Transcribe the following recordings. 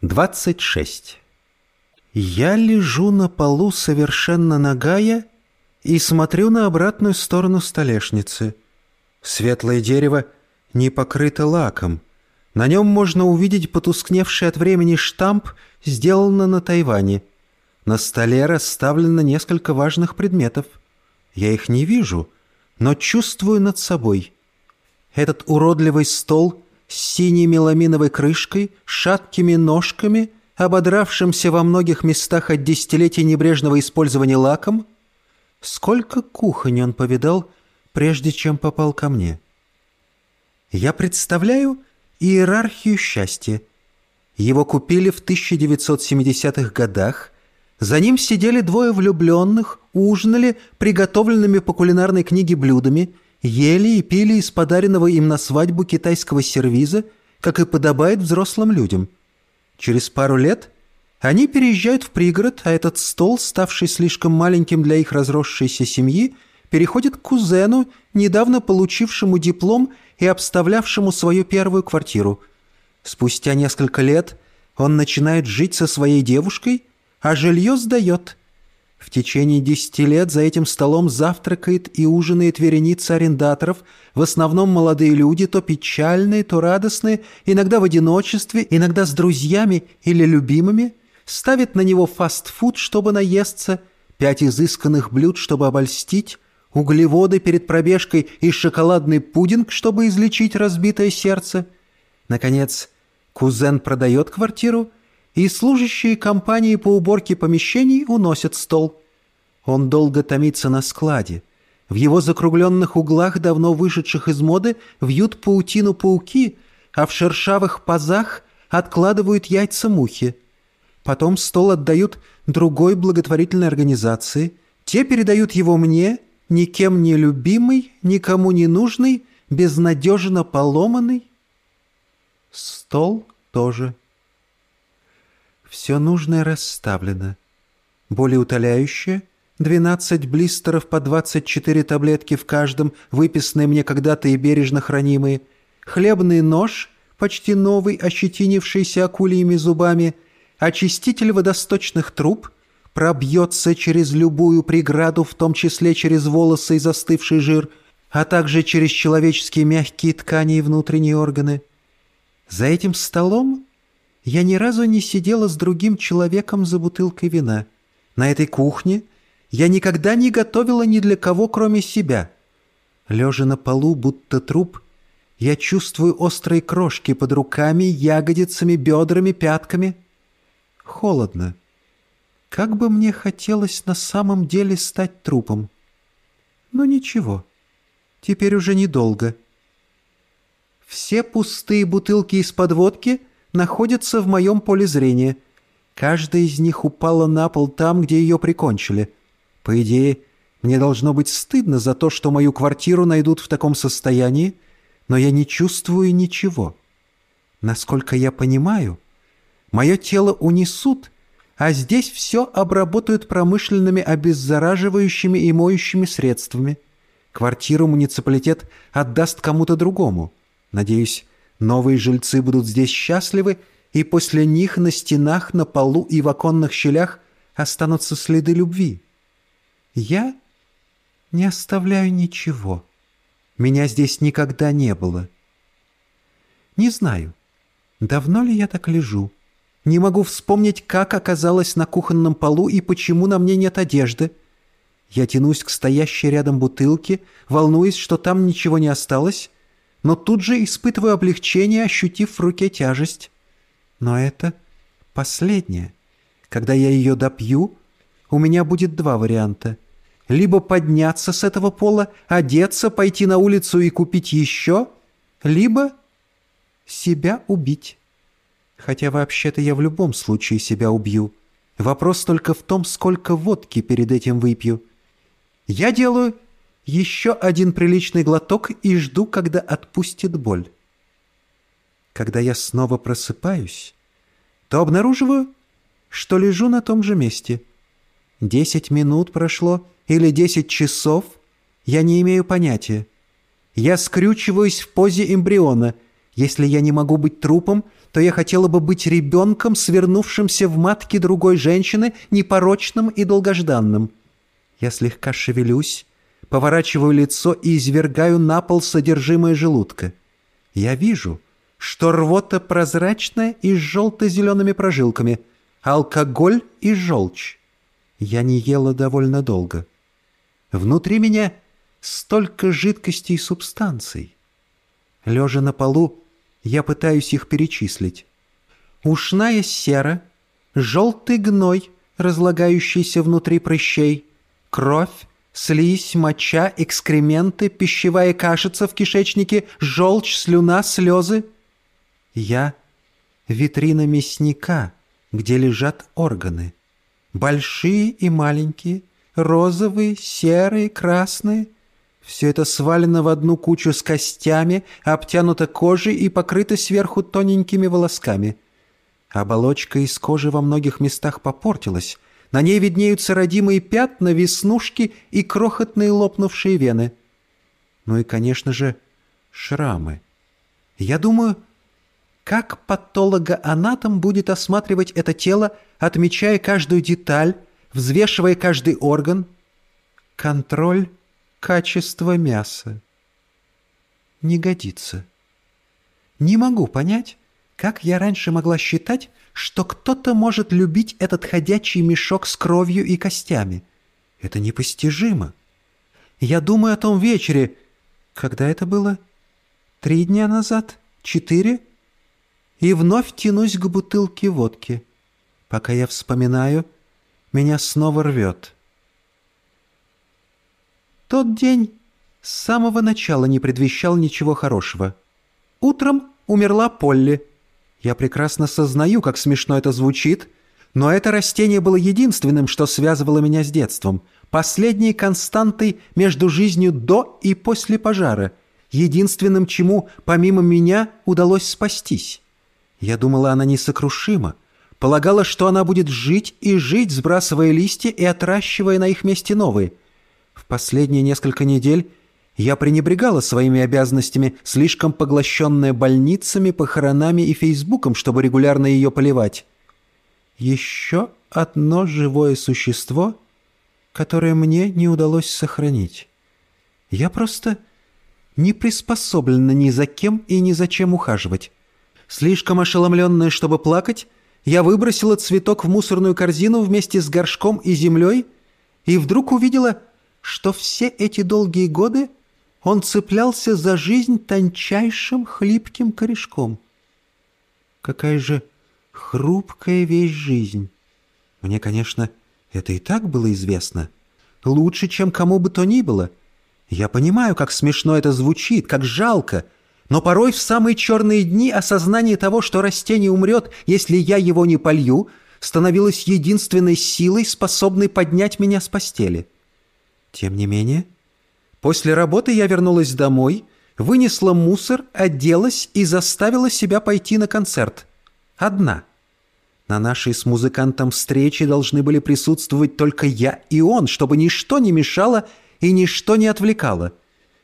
26. Я лежу на полу совершенно нагая и смотрю на обратную сторону столешницы. Светлое дерево не покрыто лаком. На нем можно увидеть потускневший от времени штамп «Сделано на Тайване». На столе расставлено несколько важных предметов. Я их не вижу, но чувствую над собой. Этот уродливый стол — с синей меламиновой крышкой, шаткими ножками, ободравшимся во многих местах от десятилетий небрежного использования лаком? Сколько кухонь он повидал, прежде чем попал ко мне? Я представляю иерархию счастья. Его купили в 1970-х годах. За ним сидели двое влюбленных, ужинали приготовленными по кулинарной книге блюдами – ели и пили из подаренного им на свадьбу китайского сервиза, как и подобает взрослым людям. Через пару лет они переезжают в пригород, а этот стол, ставший слишком маленьким для их разросшейся семьи, переходит к кузену, недавно получившему диплом и обставлявшему свою первую квартиру. Спустя несколько лет он начинает жить со своей девушкой, а жилье сдает – в течение десяти лет за этим столом завтракает и ужинает вереница арендаторов, в основном молодые люди, то печальные, то радостные, иногда в одиночестве, иногда с друзьями или любимыми, ставит на него фастфуд, чтобы наесться, пять изысканных блюд, чтобы обольстить, углеводы перед пробежкой и шоколадный пудинг, чтобы излечить разбитое сердце. Наконец, кузен продает квартиру – и служащие компании по уборке помещений уносят стол. Он долго томится на складе. В его закругленных углах, давно вышедших из моды, вьют паутину пауки, а в шершавых пазах откладывают яйца мухи. Потом стол отдают другой благотворительной организации. Те передают его мне, никем не любимый, никому не нужный, безнадежно поломанный. Стол тоже. Все нужное расставлено. Более утоляющее — 12 блистеров по 24 таблетки в каждом, выписанные мне когда-то и бережно хранимые, хлебный нож, почти новый, ощетинившийся акульями зубами, очиститель водосточных труб — пробьется через любую преграду, в том числе через волосы и застывший жир, а также через человеческие мягкие ткани и внутренние органы. За этим столом я ни разу не сидела с другим человеком за бутылкой вина. На этой кухне я никогда не готовила ни для кого, кроме себя. Лежа на полу, будто труп, я чувствую острые крошки под руками, ягодицами, бедрами, пятками. Холодно. Как бы мне хотелось на самом деле стать трупом. Но ничего, теперь уже недолго. Все пустые бутылки из-под водки находятся в моем поле зрения. Каждая из них упала на пол там, где ее прикончили. По идее, мне должно быть стыдно за то, что мою квартиру найдут в таком состоянии, но я не чувствую ничего. Насколько я понимаю, мое тело унесут, а здесь все обработают промышленными обеззараживающими и моющими средствами. Квартиру муниципалитет отдаст кому-то другому. Надеюсь, Новые жильцы будут здесь счастливы, и после них на стенах, на полу и в оконных щелях останутся следы любви. Я не оставляю ничего. Меня здесь никогда не было. Не знаю, давно ли я так лежу. Не могу вспомнить, как оказалась на кухонном полу и почему на мне нет одежды. Я тянусь к стоящей рядом бутылке, волнуясь, что там ничего не осталось, но тут же испытываю облегчение, ощутив в руке тяжесть. Но это последнее. Когда я ее допью, у меня будет два варианта. Либо подняться с этого пола, одеться, пойти на улицу и купить еще, либо себя убить. Хотя вообще-то я в любом случае себя убью. Вопрос только в том, сколько водки перед этим выпью. Я делаю еще один приличный глоток и жду, когда отпустит боль. Когда я снова просыпаюсь, то обнаруживаю, что лежу на том же месте. Десять минут прошло или десять часов, я не имею понятия. Я скрючиваюсь в позе эмбриона. Если я не могу быть трупом, то я хотела бы быть ребенком, свернувшимся в матке другой женщины, непорочным и долгожданным. Я слегка шевелюсь, поворачиваю лицо и извергаю на пол содержимое желудка. Я вижу, что рвота прозрачная и с желто-зелеными прожилками, алкоголь и желчь. Я не ела довольно долго. Внутри меня столько жидкостей и субстанций. Лежа на полу, я пытаюсь их перечислить. Ушная сера, желтый гной, разлагающийся внутри прыщей, кровь, слизь, моча, экскременты, пищевая кашица в кишечнике, желчь, слюна, слезы. Я — витрина мясника, где лежат органы. Большие и маленькие, розовые, серые, красные — все это свалено в одну кучу с костями, обтянуто кожей и покрыто сверху тоненькими волосками. Оболочка из кожи во многих местах попортилась. На ней виднеются родимые пятна, веснушки и крохотные лопнувшие вены. Ну и, конечно же, шрамы. Я думаю, как патологоанатом будет осматривать это тело, отмечая каждую деталь, взвешивая каждый орган? Контроль качество мяса. Не годится. Не могу понять, как я раньше могла считать, что кто-то может любить этот ходячий мешок с кровью и костями. Это непостижимо. Я думаю о том вечере. Когда это было? Три дня назад? Четыре? И вновь тянусь к бутылке водки. Пока я вспоминаю, меня снова рвет. Тот день с самого начала не предвещал ничего хорошего. Утром умерла Полли. Я прекрасно сознаю, как смешно это звучит, но это растение было единственным, что связывало меня с детством, последней константой между жизнью до и после пожара, единственным, чему, помимо меня, удалось спастись. Я думала, она несокрушима, полагала, что она будет жить и жить, сбрасывая листья и отращивая на их месте новые – в последние несколько недель я пренебрегала своими обязанностями, слишком поглощенная больницами, похоронами и Фейсбуком, чтобы регулярно ее поливать. Еще одно живое существо, которое мне не удалось сохранить. Я просто не приспособлена ни за кем и ни за чем ухаживать. Слишком ошеломленная, чтобы плакать, я выбросила цветок в мусорную корзину вместе с горшком и землей и вдруг увидела что все эти долгие годы он цеплялся за жизнь тончайшим хлипким корешком. Какая же хрупкая вещь жизнь. Мне, конечно, это и так было известно. Лучше, чем кому бы то ни было. Я понимаю, как смешно это звучит, как жалко, но порой в самые черные дни осознание того, что растение умрет, если я его не полью, становилось единственной силой, способной поднять меня с постели. Тем не менее, после работы я вернулась домой, вынесла мусор, оделась и заставила себя пойти на концерт. Одна. На нашей с музыкантом встрече должны были присутствовать только я и он, чтобы ничто не мешало и ничто не отвлекало.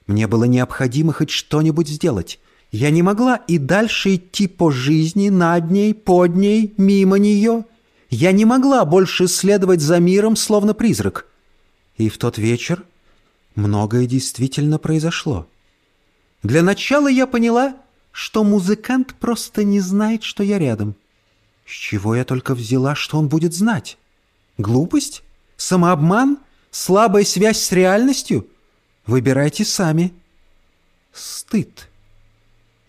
Мне было необходимо хоть что-нибудь сделать. Я не могла и дальше идти по жизни, над ней, под ней, мимо нее. Я не могла больше следовать за миром, словно призрак. И в тот вечер многое действительно произошло. Для начала я поняла, что музыкант просто не знает, что я рядом. С чего я только взяла, что он будет знать? Глупость? Самообман? Слабая связь с реальностью? Выбирайте сами. Стыд.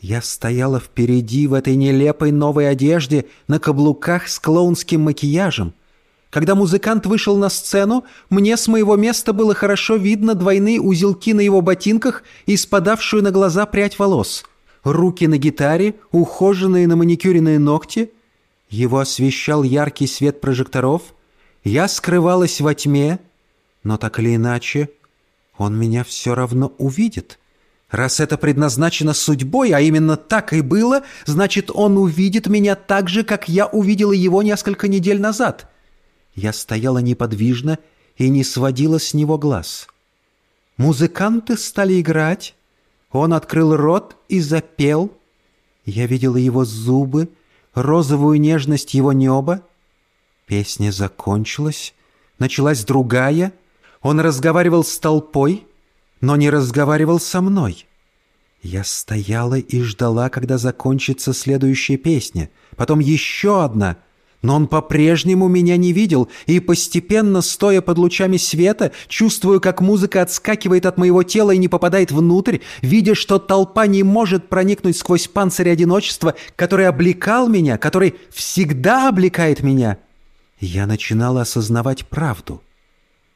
Я стояла впереди в этой нелепой новой одежде на каблуках с клоунским макияжем — когда музыкант вышел на сцену, мне с моего места было хорошо видно двойные узелки на его ботинках и спадавшую на глаза прядь волос. Руки на гитаре, ухоженные на маникюренные ногти. Его освещал яркий свет прожекторов. Я скрывалась во тьме, но так или иначе он меня все равно увидит. Раз это предназначено судьбой, а именно так и было, значит, он увидит меня так же, как я увидела его несколько недель назад». Я стояла неподвижно и не сводила с него глаз. Музыканты стали играть, он открыл рот и запел. Я видела его зубы, розовую нежность его неба. Песня закончилась, началась другая. Он разговаривал с толпой, но не разговаривал со мной. Я стояла и ждала, когда закончится следующая песня, потом еще одна — но он по-прежнему меня не видел, и постепенно, стоя под лучами света, чувствую, как музыка отскакивает от моего тела и не попадает внутрь, видя, что толпа не может проникнуть сквозь панцирь одиночества, который облекал меня, который всегда облекает меня. Я начинала осознавать правду.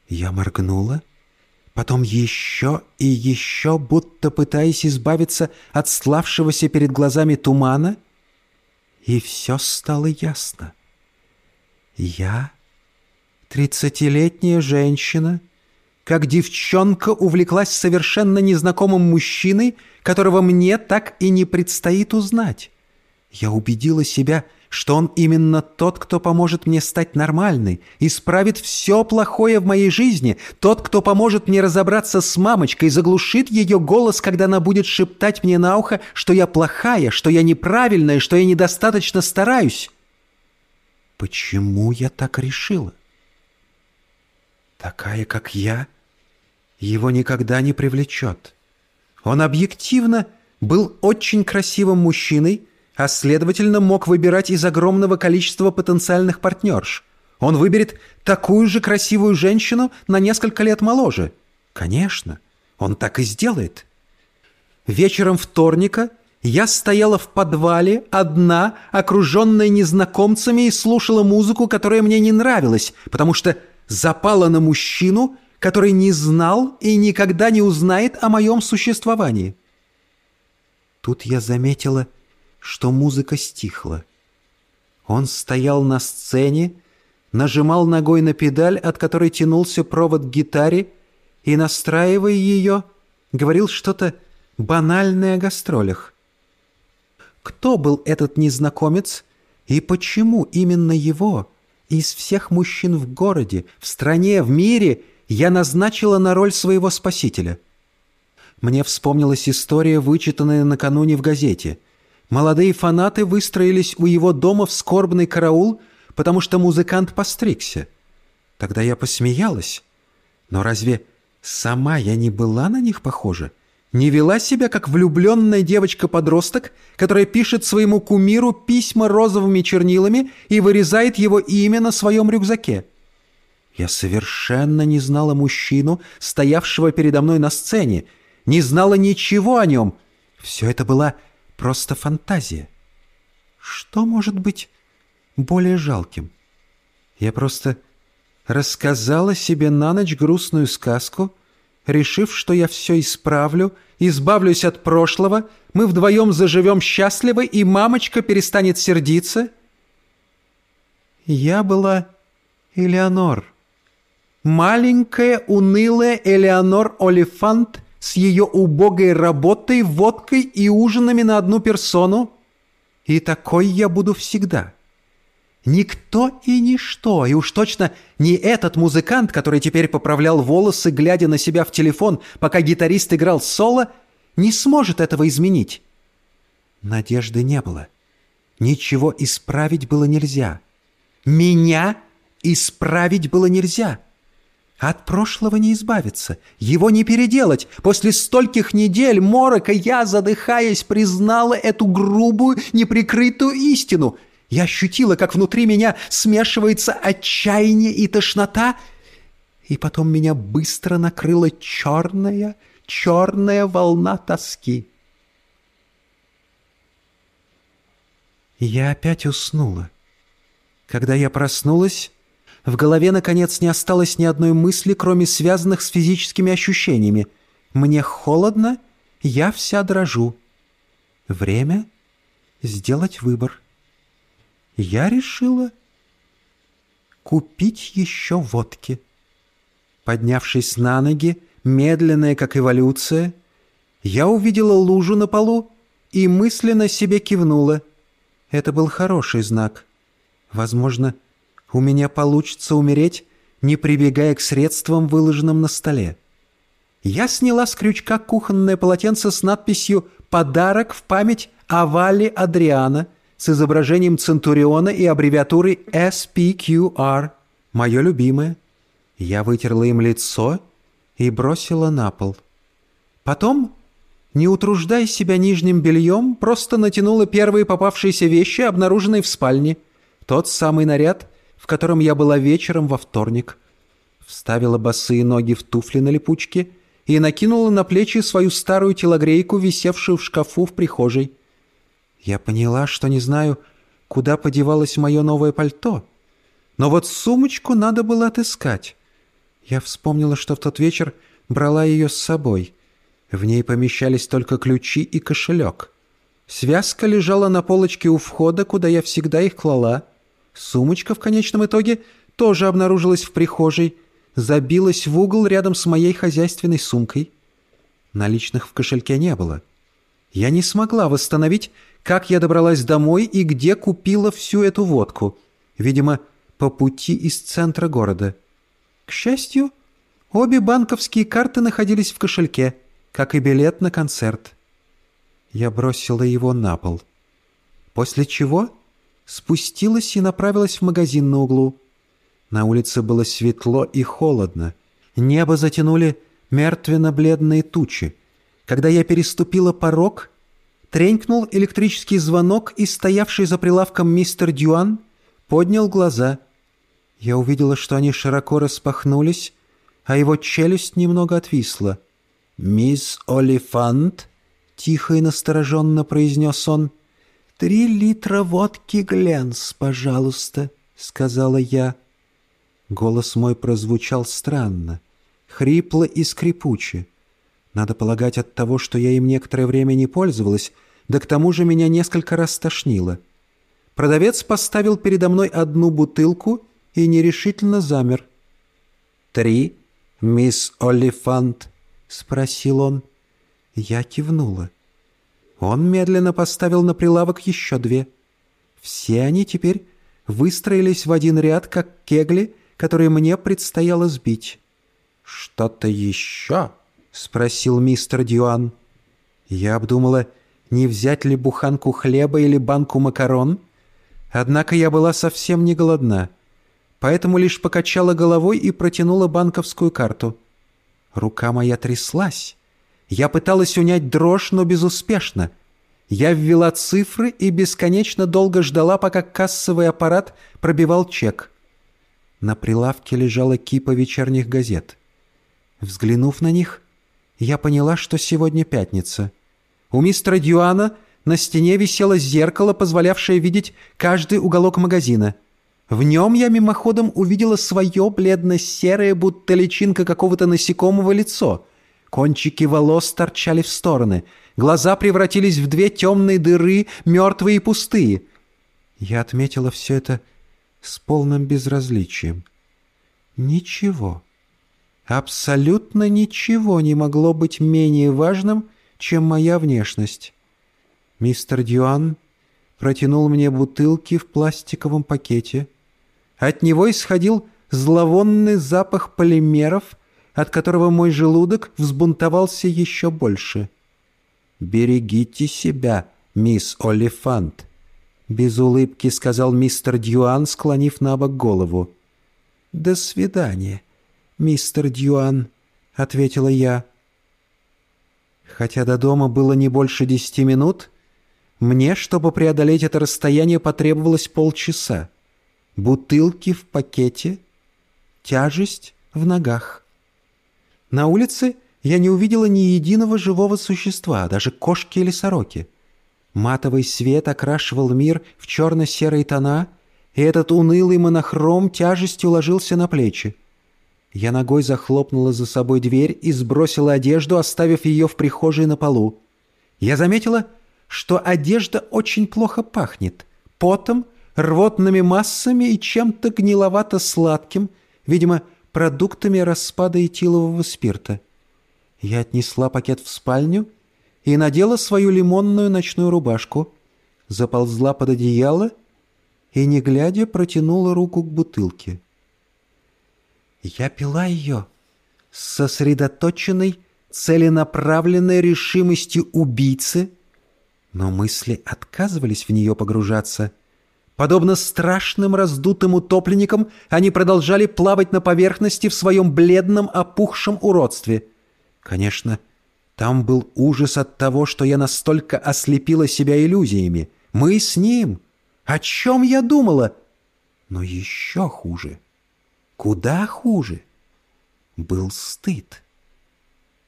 Я моргнула, потом еще и еще, будто пытаясь избавиться от славшегося перед глазами тумана, и все стало ясно. Я, тридцатилетняя женщина, как девчонка увлеклась совершенно незнакомым мужчиной, которого мне так и не предстоит узнать. Я убедила себя, что он именно тот, кто поможет мне стать нормальной, исправит все плохое в моей жизни, тот, кто поможет мне разобраться с мамочкой, заглушит ее голос, когда она будет шептать мне на ухо, что я плохая, что я неправильная, что я недостаточно стараюсь. Почему я так решила? Такая, как я, его никогда не привлечет. Он объективно был очень красивым мужчиной, а следовательно мог выбирать из огромного количества потенциальных партнерш. Он выберет такую же красивую женщину на несколько лет моложе. Конечно, он так и сделает. Вечером вторника я стояла в подвале, одна, окруженная незнакомцами, и слушала музыку, которая мне не нравилась, потому что запала на мужчину, который не знал и никогда не узнает о моем существовании. Тут я заметила, что музыка стихла. Он стоял на сцене, нажимал ногой на педаль, от которой тянулся провод к гитаре, и, настраивая ее, говорил что-то банальное о гастролях. Кто был этот незнакомец и почему именно его из всех мужчин в городе, в стране, в мире я назначила на роль своего спасителя? Мне вспомнилась история, вычитанная накануне в газете. Молодые фанаты выстроились у его дома в скорбный караул, потому что музыкант постригся. Тогда я посмеялась. Но разве сама я не была на них похожа? Не вела себя как влюбленная девочка-подросток, которая пишет своему кумиру письма розовыми чернилами и вырезает его имя на своем рюкзаке. Я совершенно не знала мужчину, стоявшего передо мной на сцене, не знала ничего о нем. Все это была просто фантазия. Что может быть более жалким? Я просто рассказала себе на ночь грустную сказку — решив, что я все исправлю, избавлюсь от прошлого, мы вдвоем заживем счастливо, и мамочка перестанет сердиться. Я была Элеонор. Маленькая, унылая Элеонор Олифант с ее убогой работой, водкой и ужинами на одну персону. И такой я буду всегда. Никто и ничто, и уж точно не этот музыкант, который теперь поправлял волосы, глядя на себя в телефон, пока гитарист играл соло, не сможет этого изменить. Надежды не было. Ничего исправить было нельзя. Меня исправить было нельзя. От прошлого не избавиться, его не переделать. После стольких недель морока я, задыхаясь, признала эту грубую, неприкрытую истину — я ощутила, как внутри меня смешивается отчаяние и тошнота, и потом меня быстро накрыла черная, черная волна тоски. Я опять уснула. Когда я проснулась, в голове, наконец, не осталось ни одной мысли, кроме связанных с физическими ощущениями. Мне холодно, я вся дрожу. Время сделать выбор я решила купить еще водки. Поднявшись на ноги, медленная как эволюция, я увидела лужу на полу и мысленно себе кивнула. Это был хороший знак. Возможно, у меня получится умереть, не прибегая к средствам, выложенным на столе. Я сняла с крючка кухонное полотенце с надписью подарок в память о Вале Адриана с изображением Центуриона и аббревиатурой SPQR. Мое любимое. Я вытерла им лицо и бросила на пол. Потом, не утруждая себя нижним бельем, просто натянула первые попавшиеся вещи, обнаруженные в спальне. Тот самый наряд, в котором я была вечером во вторник. Вставила босые ноги в туфли на липучке и накинула на плечи свою старую телогрейку, висевшую в шкафу в прихожей. Я поняла, что не знаю, куда подевалось мое новое пальто. Но вот сумочку надо было отыскать. Я вспомнила, что в тот вечер брала ее с собой. В ней помещались только ключи и кошелек. Связка лежала на полочке у входа, куда я всегда их клала. Сумочка в конечном итоге тоже обнаружилась в прихожей, забилась в угол рядом с моей хозяйственной сумкой. Наличных в кошельке не было. Я не смогла восстановить, как я добралась домой и где купила всю эту водку. Видимо, по пути из центра города. К счастью, обе банковские карты находились в кошельке, как и билет на концерт. Я бросила его на пол. После чего спустилась и направилась в магазин на углу. На улице было светло и холодно. Небо затянули мертвенно-бледные тучи. Когда я переступила порог, тренькнул электрический звонок, и стоявший за прилавком мистер Дюан поднял глаза — я увидела, что они широко распахнулись, а его челюсть немного отвисла. «Мисс Олифант?» — тихо и настороженно произнес он. «Три литра водки Гленс, пожалуйста», — сказала я. Голос мой прозвучал странно, хрипло и скрипуче. Надо полагать от того, что я им некоторое время не пользовалась, да к тому же меня несколько раз тошнило. Продавец поставил передо мной одну бутылку и нерешительно замер. «Три, мисс Олифант?» — спросил он. Я кивнула. Он медленно поставил на прилавок еще две. Все они теперь выстроились в один ряд, как кегли, которые мне предстояло сбить. «Что-то еще?» — спросил мистер Дюан. Я обдумала, не взять ли буханку хлеба или банку макарон. Однако я была совсем не голодна поэтому лишь покачала головой и протянула банковскую карту. Рука моя тряслась. Я пыталась унять дрожь, но безуспешно. Я ввела цифры и бесконечно долго ждала, пока кассовый аппарат пробивал чек. На прилавке лежала кипа вечерних газет. Взглянув на них, я поняла, что сегодня пятница. У мистера Дюана на стене висело зеркало, позволявшее видеть каждый уголок магазина — в нем я мимоходом увидела свое бледно-серое, будто личинка какого-то насекомого лицо. Кончики волос торчали в стороны. Глаза превратились в две темные дыры, мертвые и пустые. Я отметила все это с полным безразличием. Ничего, абсолютно ничего не могло быть менее важным, чем моя внешность. Мистер Дюан протянул мне бутылки в пластиковом пакете — от него исходил зловонный запах полимеров, от которого мой желудок взбунтовался еще больше. «Берегите себя, мисс Олифант», — без улыбки сказал мистер Дюан, склонив на бок голову. «До свидания, мистер Дюан», — ответила я. Хотя до дома было не больше десяти минут, мне, чтобы преодолеть это расстояние, потребовалось полчаса бутылки в пакете, тяжесть в ногах. На улице я не увидела ни единого живого существа, даже кошки или сороки. Матовый свет окрашивал мир в черно-серые тона, и этот унылый монохром тяжестью ложился на плечи. Я ногой захлопнула за собой дверь и сбросила одежду, оставив ее в прихожей на полу. Я заметила, что одежда очень плохо пахнет, потом рвотными массами и чем-то гниловато-сладким, видимо, продуктами распада этилового спирта. Я отнесла пакет в спальню и надела свою лимонную ночную рубашку, заползла под одеяло и, не глядя, протянула руку к бутылке. Я пила ее с сосредоточенной, целенаправленной решимостью убийцы — Но мысли отказывались в нее погружаться. Подобно страшным раздутым утопленникам, они продолжали плавать на поверхности в своем бледном опухшем уродстве. Конечно, там был ужас от того, что я настолько ослепила себя иллюзиями. Мы с ним. О чем я думала? Но еще хуже. Куда хуже? Был стыд.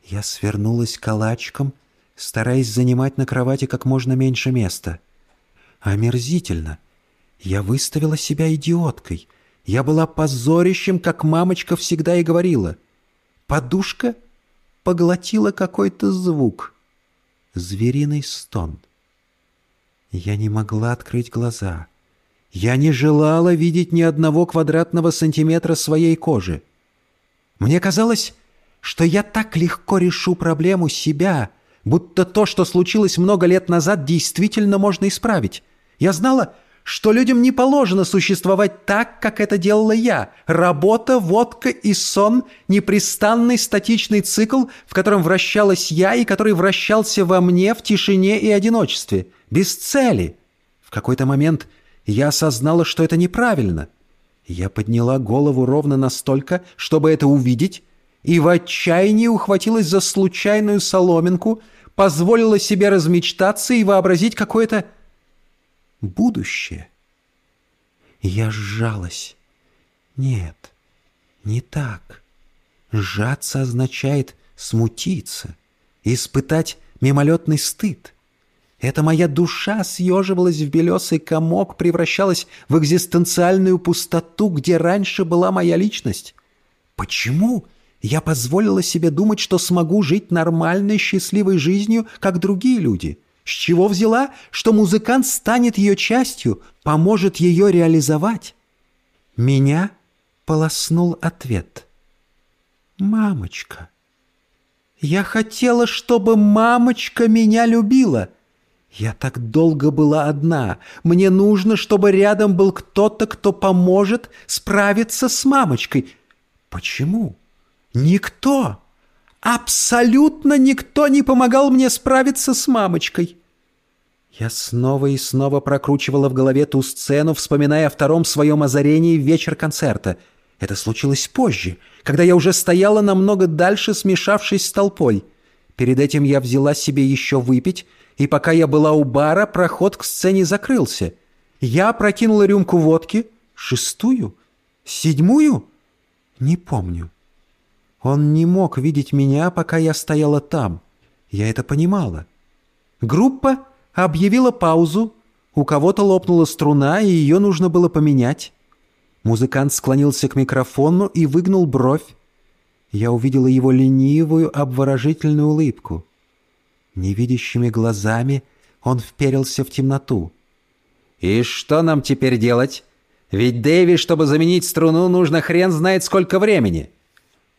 Я свернулась калачком, стараясь занимать на кровати как можно меньше места. Омерзительно. Я выставила себя идиоткой. Я была позорищем, как мамочка всегда и говорила. Подушка поглотила какой-то звук. Звериный стон. Я не могла открыть глаза. Я не желала видеть ни одного квадратного сантиметра своей кожи. Мне казалось, что я так легко решу проблему себя, будто то, что случилось много лет назад, действительно можно исправить. Я знала, что людям не положено существовать так, как это делала я. Работа, водка и сон — непрестанный статичный цикл, в котором вращалась я и который вращался во мне в тишине и одиночестве, без цели. В какой-то момент я осознала, что это неправильно. Я подняла голову ровно настолько, чтобы это увидеть, и в отчаянии ухватилась за случайную соломинку, позволила себе размечтаться и вообразить какое-то будущее. Я сжалась. Нет, не так. Сжаться означает смутиться, испытать мимолетный стыд. Эта моя душа съеживалась в белесый комок, превращалась в экзистенциальную пустоту, где раньше была моя личность. Почему я позволила себе думать, что смогу жить нормальной, счастливой жизнью, как другие люди? С чего взяла, что музыкант станет ее частью, поможет ее реализовать? Меня полоснул ответ. «Мамочка». Я хотела, чтобы мамочка меня любила — я так долго была одна. Мне нужно, чтобы рядом был кто-то, кто поможет справиться с мамочкой. Почему? Никто. Абсолютно никто не помогал мне справиться с мамочкой. Я снова и снова прокручивала в голове ту сцену, вспоминая о втором своем озарении в вечер концерта. Это случилось позже, когда я уже стояла намного дальше, смешавшись с толпой. Перед этим я взяла себе еще выпить, и пока я была у бара, проход к сцене закрылся. Я прокинула рюмку водки. Шестую? Седьмую? Не помню. Он не мог видеть меня, пока я стояла там. Я это понимала. Группа объявила паузу. У кого-то лопнула струна, и ее нужно было поменять. Музыкант склонился к микрофону и выгнул бровь. Я увидела его ленивую, обворожительную улыбку. Невидящими глазами он вперился в темноту. «И что нам теперь делать? Ведь Дэви, чтобы заменить струну, нужно хрен знает сколько времени!»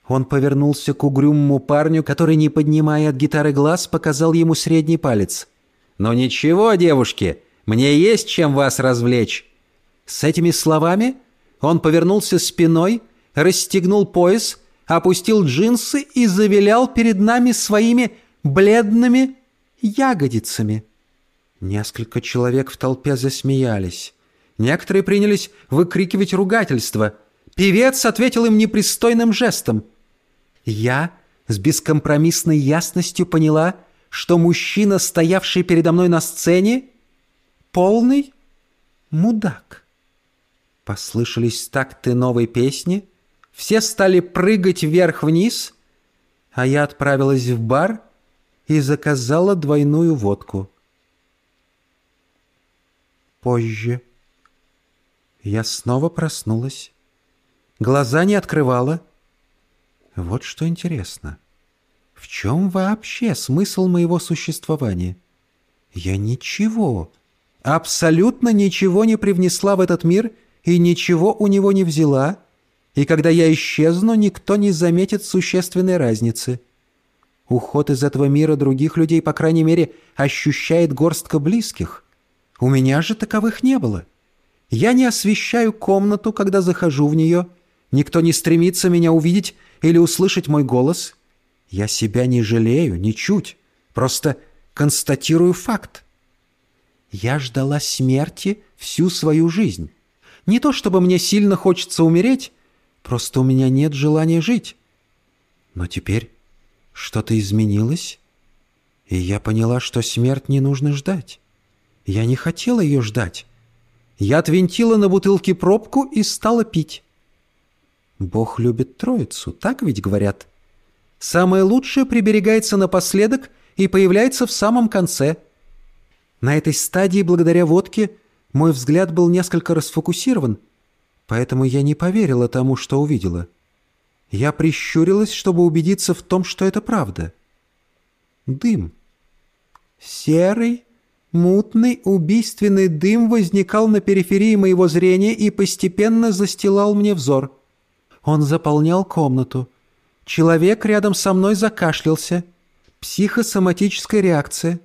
Он повернулся к угрюмому парню, который, не поднимая от гитары глаз, показал ему средний палец. «Но ничего, девушки, мне есть чем вас развлечь!» С этими словами он повернулся спиной, расстегнул пояс, опустил джинсы и завилял перед нами своими бледными ягодицами. Несколько человек в толпе засмеялись. Некоторые принялись выкрикивать ругательства. Певец ответил им непристойным жестом. Я с бескомпромиссной ясностью поняла, что мужчина, стоявший передо мной на сцене, полный мудак. Послышались такты новой песни, все стали прыгать вверх-вниз, а я отправилась в бар — и заказала двойную водку. Позже я снова проснулась. Глаза не открывала. Вот что интересно. В чем вообще смысл моего существования? Я ничего, абсолютно ничего не привнесла в этот мир и ничего у него не взяла, и когда я исчезну, никто не заметит существенной разницы. Уход из этого мира других людей, по крайней мере, ощущает горстка близких. У меня же таковых не было. Я не освещаю комнату, когда захожу в нее. Никто не стремится меня увидеть или услышать мой голос. Я себя не жалею, ничуть. Просто констатирую факт. Я ждала смерти всю свою жизнь. Не то чтобы мне сильно хочется умереть, просто у меня нет желания жить. Но теперь что-то изменилось, и я поняла, что смерть не нужно ждать. Я не хотела ее ждать. Я отвинтила на бутылке пробку и стала пить. Бог любит троицу, так ведь говорят? Самое лучшее приберегается напоследок и появляется в самом конце. На этой стадии, благодаря водке, мой взгляд был несколько расфокусирован, поэтому я не поверила тому, что увидела. Я прищурилась, чтобы убедиться в том, что это правда. Дым. Серый, мутный, убийственный дым возникал на периферии моего зрения и постепенно застилал мне взор. Он заполнял комнату. Человек рядом со мной закашлялся. Психосоматическая реакция.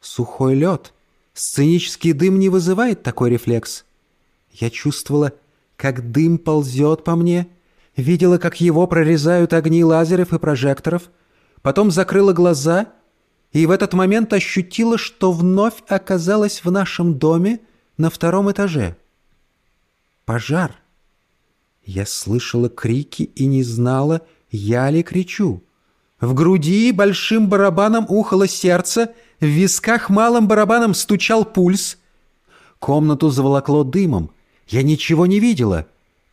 Сухой лед. Сценический дым не вызывает такой рефлекс. Я чувствовала, как дым ползет по мне, видела, как его прорезают огни лазеров и прожекторов, потом закрыла глаза и в этот момент ощутила, что вновь оказалась в нашем доме на втором этаже. Пожар. Я слышала крики и не знала, я ли кричу. В груди большим барабаном ухало сердце, в висках малым барабаном стучал пульс. Комнату заволокло дымом. Я ничего не видела.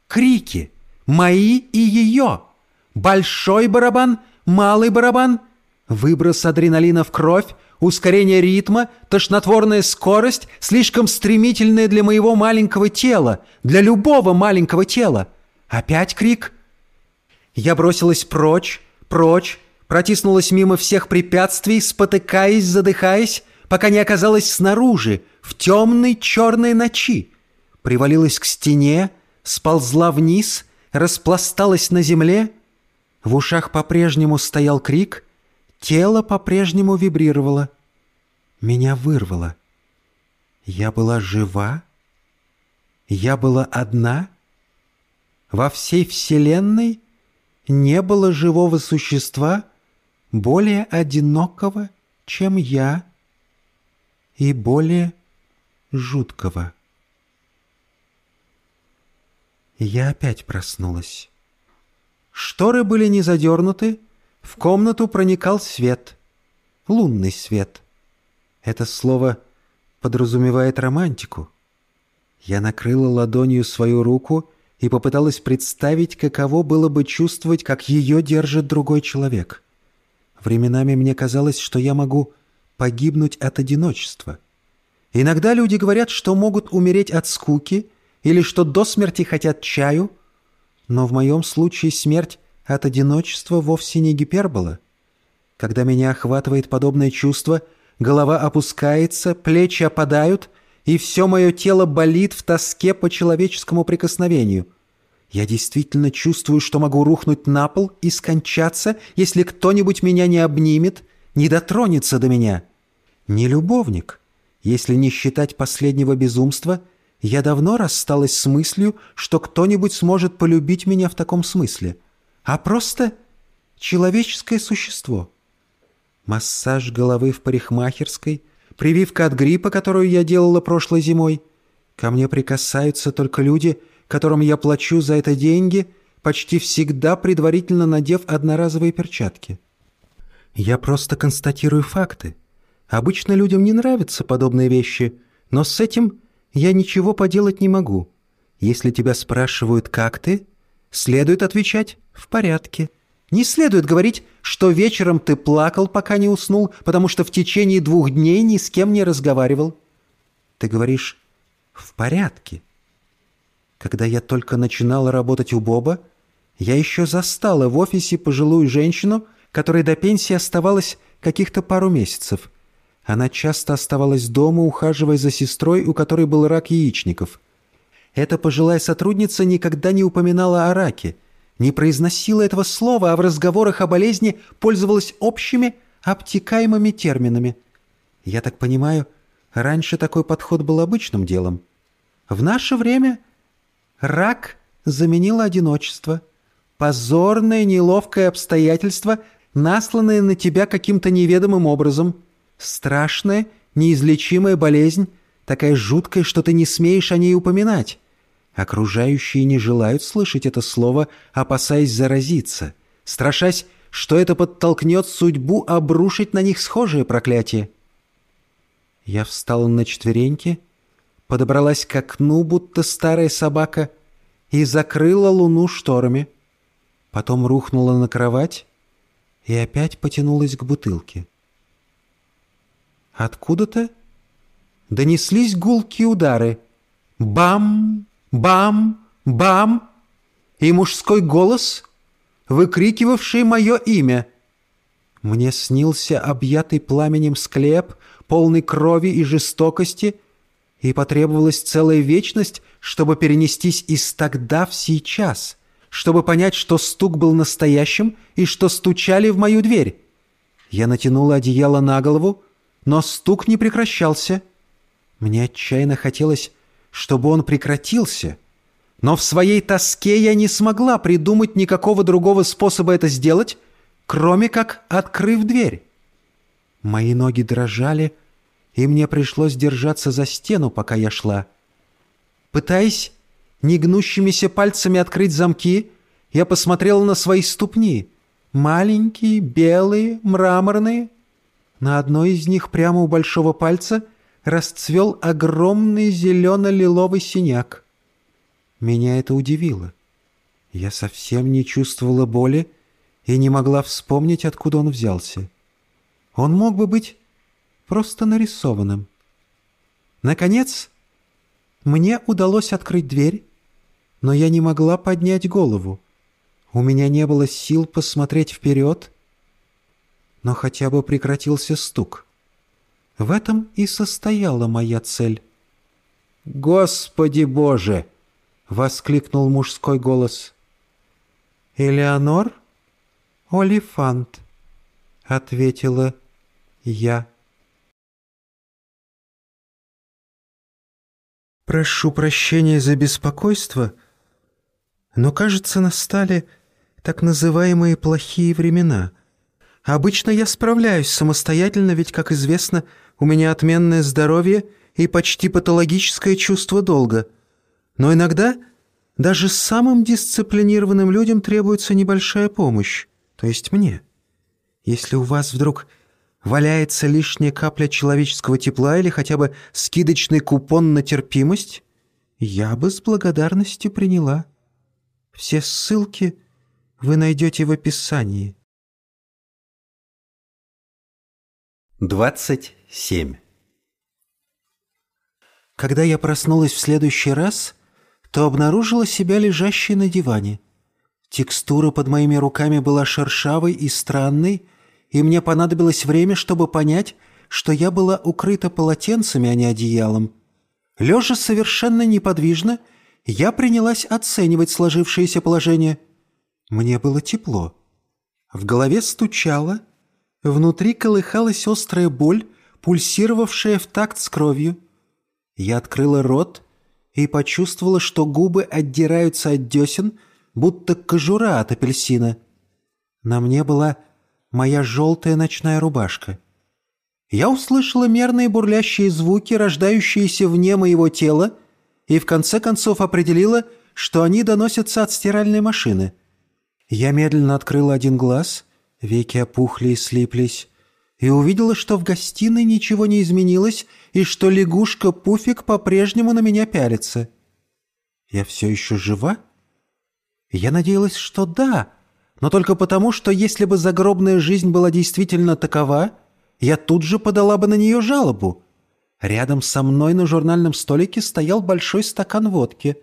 Крики. Мои и ее. Большой барабан, малый барабан. Выброс адреналина в кровь, ускорение ритма, тошнотворная скорость, слишком стремительная для моего маленького тела, для любого маленького тела. Опять крик. Я бросилась прочь, прочь, протиснулась мимо всех препятствий, спотыкаясь, задыхаясь, пока не оказалась снаружи, в темной черной ночи. Привалилась к стене, сползла вниз, распласталась на земле. В ушах по-прежнему стоял крик, тело по-прежнему вибрировало. Меня вырвало. Я была жива? Я была одна? Во всей Вселенной не было живого существа более одинокого, чем я, и более жуткого. Я опять проснулась. Шторы были не задернуты, в комнату проникал свет, лунный свет. Это слово подразумевает романтику. Я накрыла ладонью свою руку и попыталась представить, каково было бы чувствовать, как ее держит другой человек. Временами мне казалось, что я могу погибнуть от одиночества. Иногда люди говорят, что могут умереть от скуки или что до смерти хотят чаю, но в моем случае смерть от одиночества вовсе не гипербола. Когда меня охватывает подобное чувство, голова опускается, плечи опадают, и все мое тело болит в тоске по человеческому прикосновению. Я действительно чувствую, что могу рухнуть на пол и скончаться, если кто-нибудь меня не обнимет, не дотронется до меня. Не любовник. Если не считать последнего безумства, я давно рассталась с мыслью, что кто-нибудь сможет полюбить меня в таком смысле, а просто человеческое существо. Массаж головы в парикмахерской — прививка от гриппа, которую я делала прошлой зимой. Ко мне прикасаются только люди, которым я плачу за это деньги, почти всегда предварительно надев одноразовые перчатки. Я просто констатирую факты. Обычно людям не нравятся подобные вещи, но с этим я ничего поделать не могу. Если тебя спрашивают, как ты, следует отвечать «в порядке». Не следует говорить, что вечером ты плакал, пока не уснул, потому что в течение двух дней ни с кем не разговаривал. Ты говоришь «в порядке». Когда я только начинала работать у Боба, я еще застала в офисе пожилую женщину, которой до пенсии оставалось каких-то пару месяцев. Она часто оставалась дома, ухаживая за сестрой, у которой был рак яичников. Эта пожилая сотрудница никогда не упоминала о раке – не произносила этого слова, а в разговорах о болезни пользовалась общими, обтекаемыми терминами. Я так понимаю, раньше такой подход был обычным делом. В наше время рак заменил одиночество. Позорное, неловкое обстоятельство, насланное на тебя каким-то неведомым образом. Страшная, неизлечимая болезнь, такая жуткая, что ты не смеешь о ней упоминать. Окружающие не желают слышать это слово, опасаясь заразиться, страшась, что это подтолкнет судьбу обрушить на них схожее проклятие. Я встала на четвереньки, подобралась к окну, будто старая собака, и закрыла луну шторами. Потом рухнула на кровать и опять потянулась к бутылке. Откуда-то донеслись гулкие удары. Бам! Бам! Бам! И мужской голос, выкрикивавший мое имя. Мне снился объятый пламенем склеп, полный крови и жестокости, и потребовалась целая вечность, чтобы перенестись из тогда в сейчас, чтобы понять, что стук был настоящим и что стучали в мою дверь. Я натянула одеяло на голову, но стук не прекращался. Мне отчаянно хотелось чтобы он прекратился. Но в своей тоске я не смогла придумать никакого другого способа это сделать, кроме как открыв дверь. Мои ноги дрожали, и мне пришлось держаться за стену, пока я шла. Пытаясь негнущимися пальцами открыть замки, я посмотрела на свои ступни. Маленькие, белые, мраморные. На одной из них прямо у большого пальца — расцвел огромный зелено-лиловый синяк. Меня это удивило. Я совсем не чувствовала боли и не могла вспомнить, откуда он взялся. Он мог бы быть просто нарисованным. Наконец, мне удалось открыть дверь, но я не могла поднять голову. У меня не было сил посмотреть вперед, но хотя бы прекратился стук. В этом и состояла моя цель. «Господи Боже!» — воскликнул мужской голос. «Элеонор? Олифант», — ответила я. «Прошу прощения за беспокойство, но, кажется, настали так называемые плохие времена. Обычно я справляюсь самостоятельно, ведь, как известно, — у меня отменное здоровье и почти патологическое чувство долга. Но иногда даже самым дисциплинированным людям требуется небольшая помощь, то есть мне. Если у вас вдруг валяется лишняя капля человеческого тепла или хотя бы скидочный купон на терпимость, я бы с благодарностью приняла. Все ссылки вы найдете в описании. Двадцать 7. Когда я проснулась в следующий раз, то обнаружила себя лежащей на диване. Текстура под моими руками была шершавой и странной, и мне понадобилось время, чтобы понять, что я была укрыта полотенцами, а не одеялом. Лежа совершенно неподвижно, я принялась оценивать сложившееся положение. Мне было тепло. В голове стучало, внутри колыхалась острая боль, пульсировавшая в такт с кровью. Я открыла рот и почувствовала, что губы отдираются от десен, будто кожура от апельсина. На мне была моя желтая ночная рубашка. Я услышала мерные бурлящие звуки, рождающиеся вне моего тела, и в конце концов определила, что они доносятся от стиральной машины. Я медленно открыла один глаз, веки опухли и слиплись и увидела, что в гостиной ничего не изменилось и что лягушка Пуфик по-прежнему на меня пялится. Я все еще жива? Я надеялась, что да, но только потому, что если бы загробная жизнь была действительно такова, я тут же подала бы на нее жалобу. Рядом со мной на журнальном столике стоял большой стакан водки.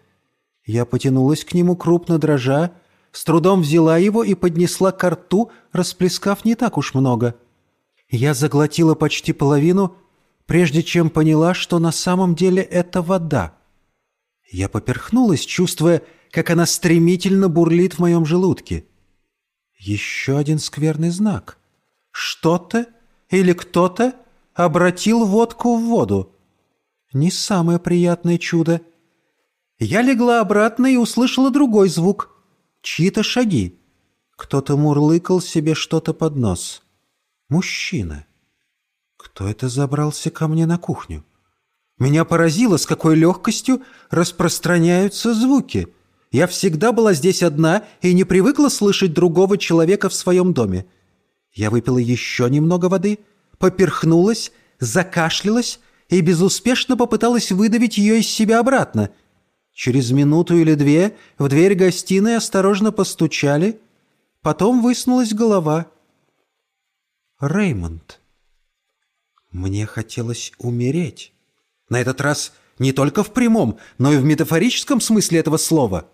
Я потянулась к нему крупно дрожа, с трудом взяла его и поднесла к рту, расплескав не так уж много — я заглотила почти половину, прежде чем поняла, что на самом деле это вода. Я поперхнулась, чувствуя, как она стремительно бурлит в моем желудке. Еще один скверный знак. Что-то или кто-то обратил водку в воду. Не самое приятное чудо. Я легла обратно и услышала другой звук. Чьи-то шаги. Кто-то мурлыкал себе что-то под нос. Мужчина. Кто это забрался ко мне на кухню? Меня поразило, с какой легкостью распространяются звуки. Я всегда была здесь одна и не привыкла слышать другого человека в своем доме. Я выпила еще немного воды, поперхнулась, закашлялась и безуспешно попыталась выдавить ее из себя обратно. Через минуту или две в дверь гостиной осторожно постучали, потом высунулась голова. Реймонд. Мне хотелось умереть. На этот раз не только в прямом, но и в метафорическом смысле этого слова.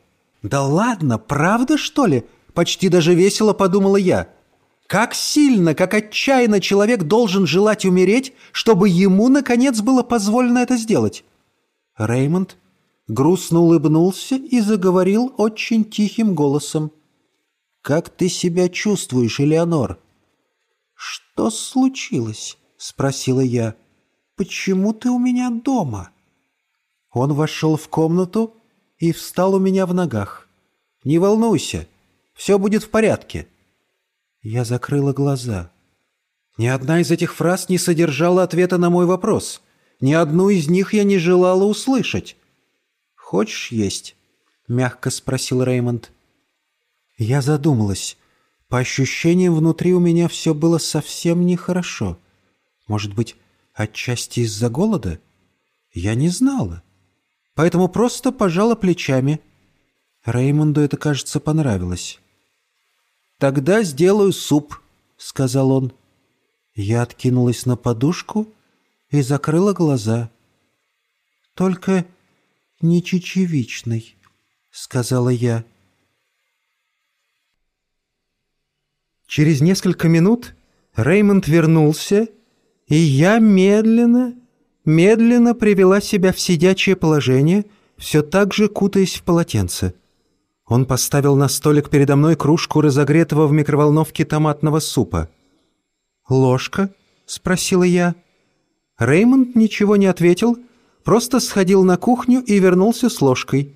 «Да ладно, правда, что ли?» — почти даже весело подумала я. «Как сильно, как отчаянно человек должен желать умереть, чтобы ему, наконец, было позволено это сделать?» Реймонд грустно улыбнулся и заговорил очень тихим голосом. «Как ты себя чувствуешь, Элеонор?» «Что случилось?» — спросила я. «Почему ты у меня дома?» Он вошел в комнату и встал у меня в ногах. «Не волнуйся, все будет в порядке». Я закрыла глаза. Ни одна из этих фраз не содержала ответа на мой вопрос. Ни одну из них я не желала услышать. «Хочешь есть?» — мягко спросил Реймонд. Я задумалась. По ощущениям, внутри у меня все было совсем нехорошо. Может быть, Отчасти из-за голода? Я не знала. Поэтому просто пожала плечами. Реймонду это, кажется, понравилось. «Тогда сделаю суп», — сказал он. Я откинулась на подушку и закрыла глаза. «Только не чечевичный», — сказала я. Через несколько минут Реймонд вернулся и я медленно, медленно привела себя в сидячее положение, все так же кутаясь в полотенце. Он поставил на столик передо мной кружку разогретого в микроволновке томатного супа. «Ложка?» — спросила я. Реймонд ничего не ответил, просто сходил на кухню и вернулся с ложкой.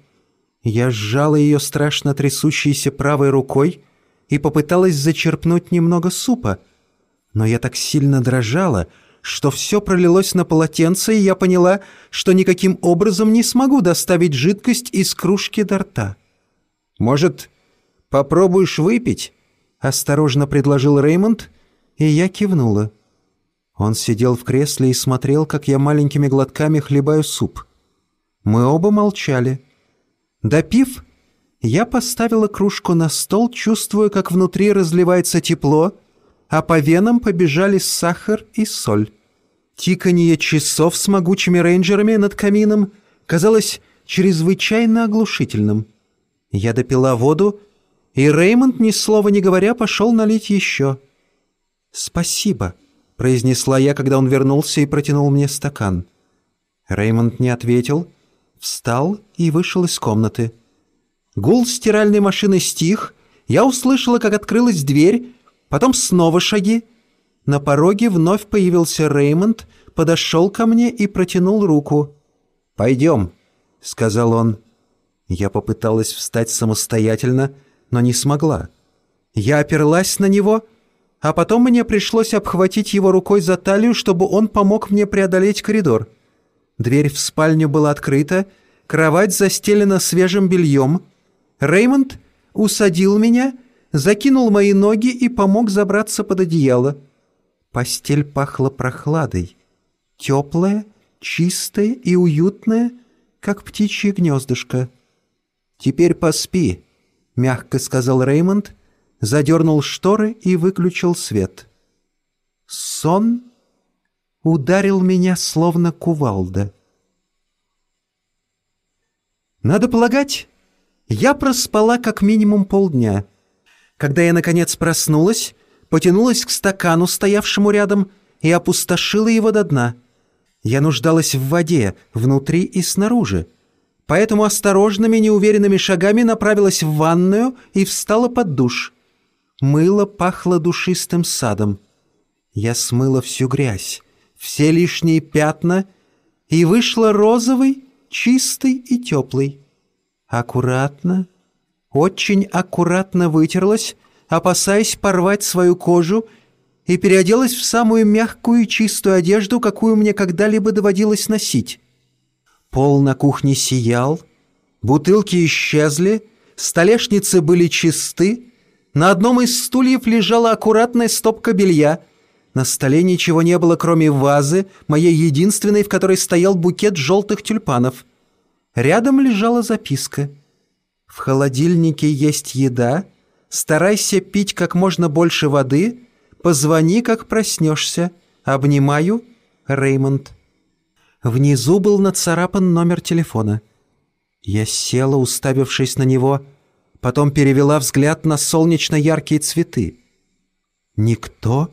Я сжала ее страшно трясущейся правой рукой и попыталась зачерпнуть немного супа, но я так сильно дрожала, что все пролилось на полотенце, и я поняла, что никаким образом не смогу доставить жидкость из кружки до рта. «Может, попробуешь выпить?» — осторожно предложил Реймонд, и я кивнула. Он сидел в кресле и смотрел, как я маленькими глотками хлебаю суп. Мы оба молчали. Допив, я поставила кружку на стол, чувствуя, как внутри разливается тепло, а по венам побежали сахар и соль. Тиканье часов с могучими рейнджерами над камином казалось чрезвычайно оглушительным. Я допила воду, и Реймонд, ни слова не говоря, пошел налить еще. «Спасибо», — произнесла я, когда он вернулся и протянул мне стакан. Реймонд не ответил, встал и вышел из комнаты. Гул стиральной машины стих, я услышала, как открылась дверь, потом снова шаги — на пороге вновь появился Реймонд, подошел ко мне и протянул руку. «Пойдем», — сказал он. Я попыталась встать самостоятельно, но не смогла. Я оперлась на него, а потом мне пришлось обхватить его рукой за талию, чтобы он помог мне преодолеть коридор. Дверь в спальню была открыта, кровать застелена свежим бельем. Реймонд усадил меня, закинул мои ноги и помог забраться под одеяло. Постель пахла прохладой, теплая, чистая и уютная, как птичье гнездышко. «Теперь поспи», — мягко сказал Реймонд, задернул шторы и выключил свет. Сон ударил меня словно кувалда. Надо полагать, я проспала как минимум полдня. Когда я, наконец, проснулась, потянулась к стакану, стоявшему рядом, и опустошила его до дна. Я нуждалась в воде, внутри и снаружи. Поэтому осторожными, неуверенными шагами направилась в ванную и встала под душ. Мыло пахло душистым садом. Я смыла всю грязь, все лишние пятна и вышла розовой, чистой и теплой. Аккуратно, очень аккуратно вытерлась, опасаясь порвать свою кожу, и переоделась в самую мягкую и чистую одежду, какую мне когда-либо доводилось носить. Пол на кухне сиял, бутылки исчезли, столешницы были чисты, на одном из стульев лежала аккуратная стопка белья. На столе ничего не было, кроме вазы, моей единственной, в которой стоял букет желтых тюльпанов. Рядом лежала записка. «В холодильнике есть еда. Старайся пить как можно больше воды. Позвони, как проснешься. Обнимаю. Реймонд». Внизу был нацарапан номер телефона. Я села, уставившись на него, потом перевела взгляд на солнечно-яркие цветы. Никто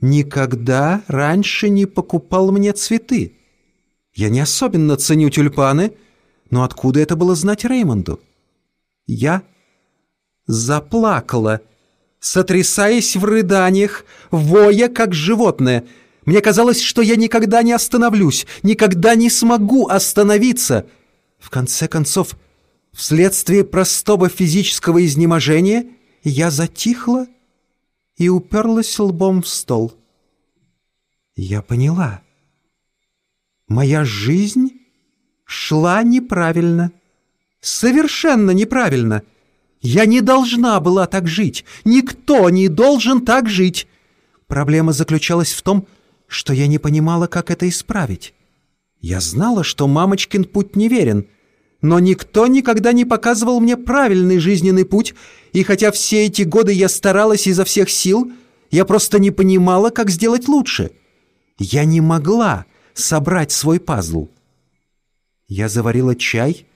никогда раньше не покупал мне цветы. Я не особенно ценю тюльпаны, но откуда это было знать Реймонду? Я заплакала, сотрясаясь в рыданиях, воя как животное — мне казалось, что я никогда не остановлюсь, никогда не смогу остановиться. В конце концов, вследствие простого физического изнеможения я затихла и уперлась лбом в стол. Я поняла. Моя жизнь шла неправильно. Совершенно неправильно. Я не должна была так жить. Никто не должен так жить. Проблема заключалась в том, что я не понимала, как это исправить. Я знала, что мамочкин путь неверен, но никто никогда не показывал мне правильный жизненный путь, и хотя все эти годы я старалась изо всех сил, я просто не понимала, как сделать лучше. Я не могла собрать свой пазл. Я заварила чай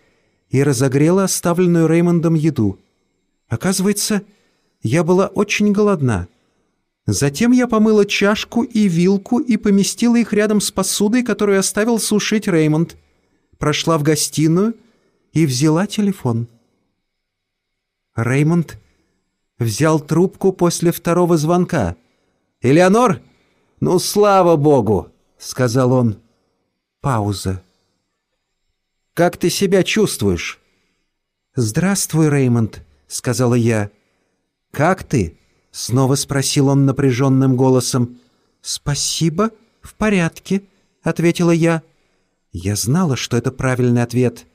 и разогрела оставленную Реймондом еду. Оказывается, я была очень голодна. Затем я помыла чашку и вилку и поместила их рядом с посудой, которую оставил сушить Реймонд. Прошла в гостиную и взяла телефон. Реймонд взял трубку после второго звонка. «Элеонор? Ну, слава богу!» — сказал он. Пауза. «Как ты себя чувствуешь?» «Здравствуй, Реймонд», — сказала я. «Как ты?» Снова спросил он напряженным голосом. «Спасибо, в порядке», — ответила я. Я знала, что это правильный ответ.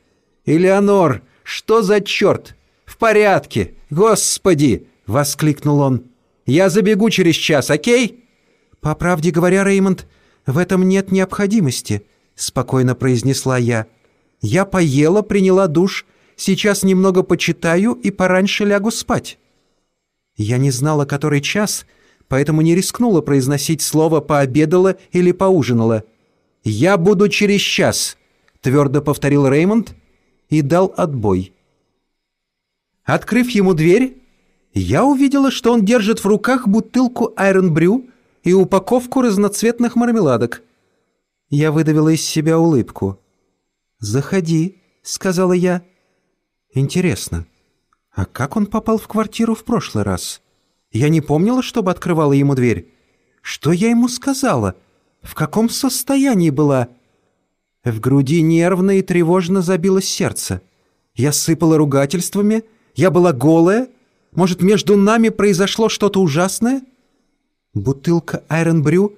«Элеонор, что за черт? В порядке! Господи!» — воскликнул он. «Я забегу через час, окей?» «По правде говоря, Реймонд, в этом нет необходимости», — спокойно произнесла я. «Я поела, приняла душ, сейчас немного почитаю и пораньше лягу спать». Я не знала, который час, поэтому не рискнула произносить слово «пообедала» или «поужинала». «Я буду через час», — твердо повторил Реймонд и дал отбой. Открыв ему дверь, я увидела, что он держит в руках бутылку Iron Brew и упаковку разноцветных мармеладок. Я выдавила из себя улыбку. «Заходи», — сказала я. «Интересно, а как он попал в квартиру в прошлый раз? Я не помнила, чтобы открывала ему дверь. Что я ему сказала? В каком состоянии была? В груди нервно и тревожно забилось сердце. Я сыпала ругательствами. Я была голая. Может, между нами произошло что-то ужасное? Бутылка Iron Brew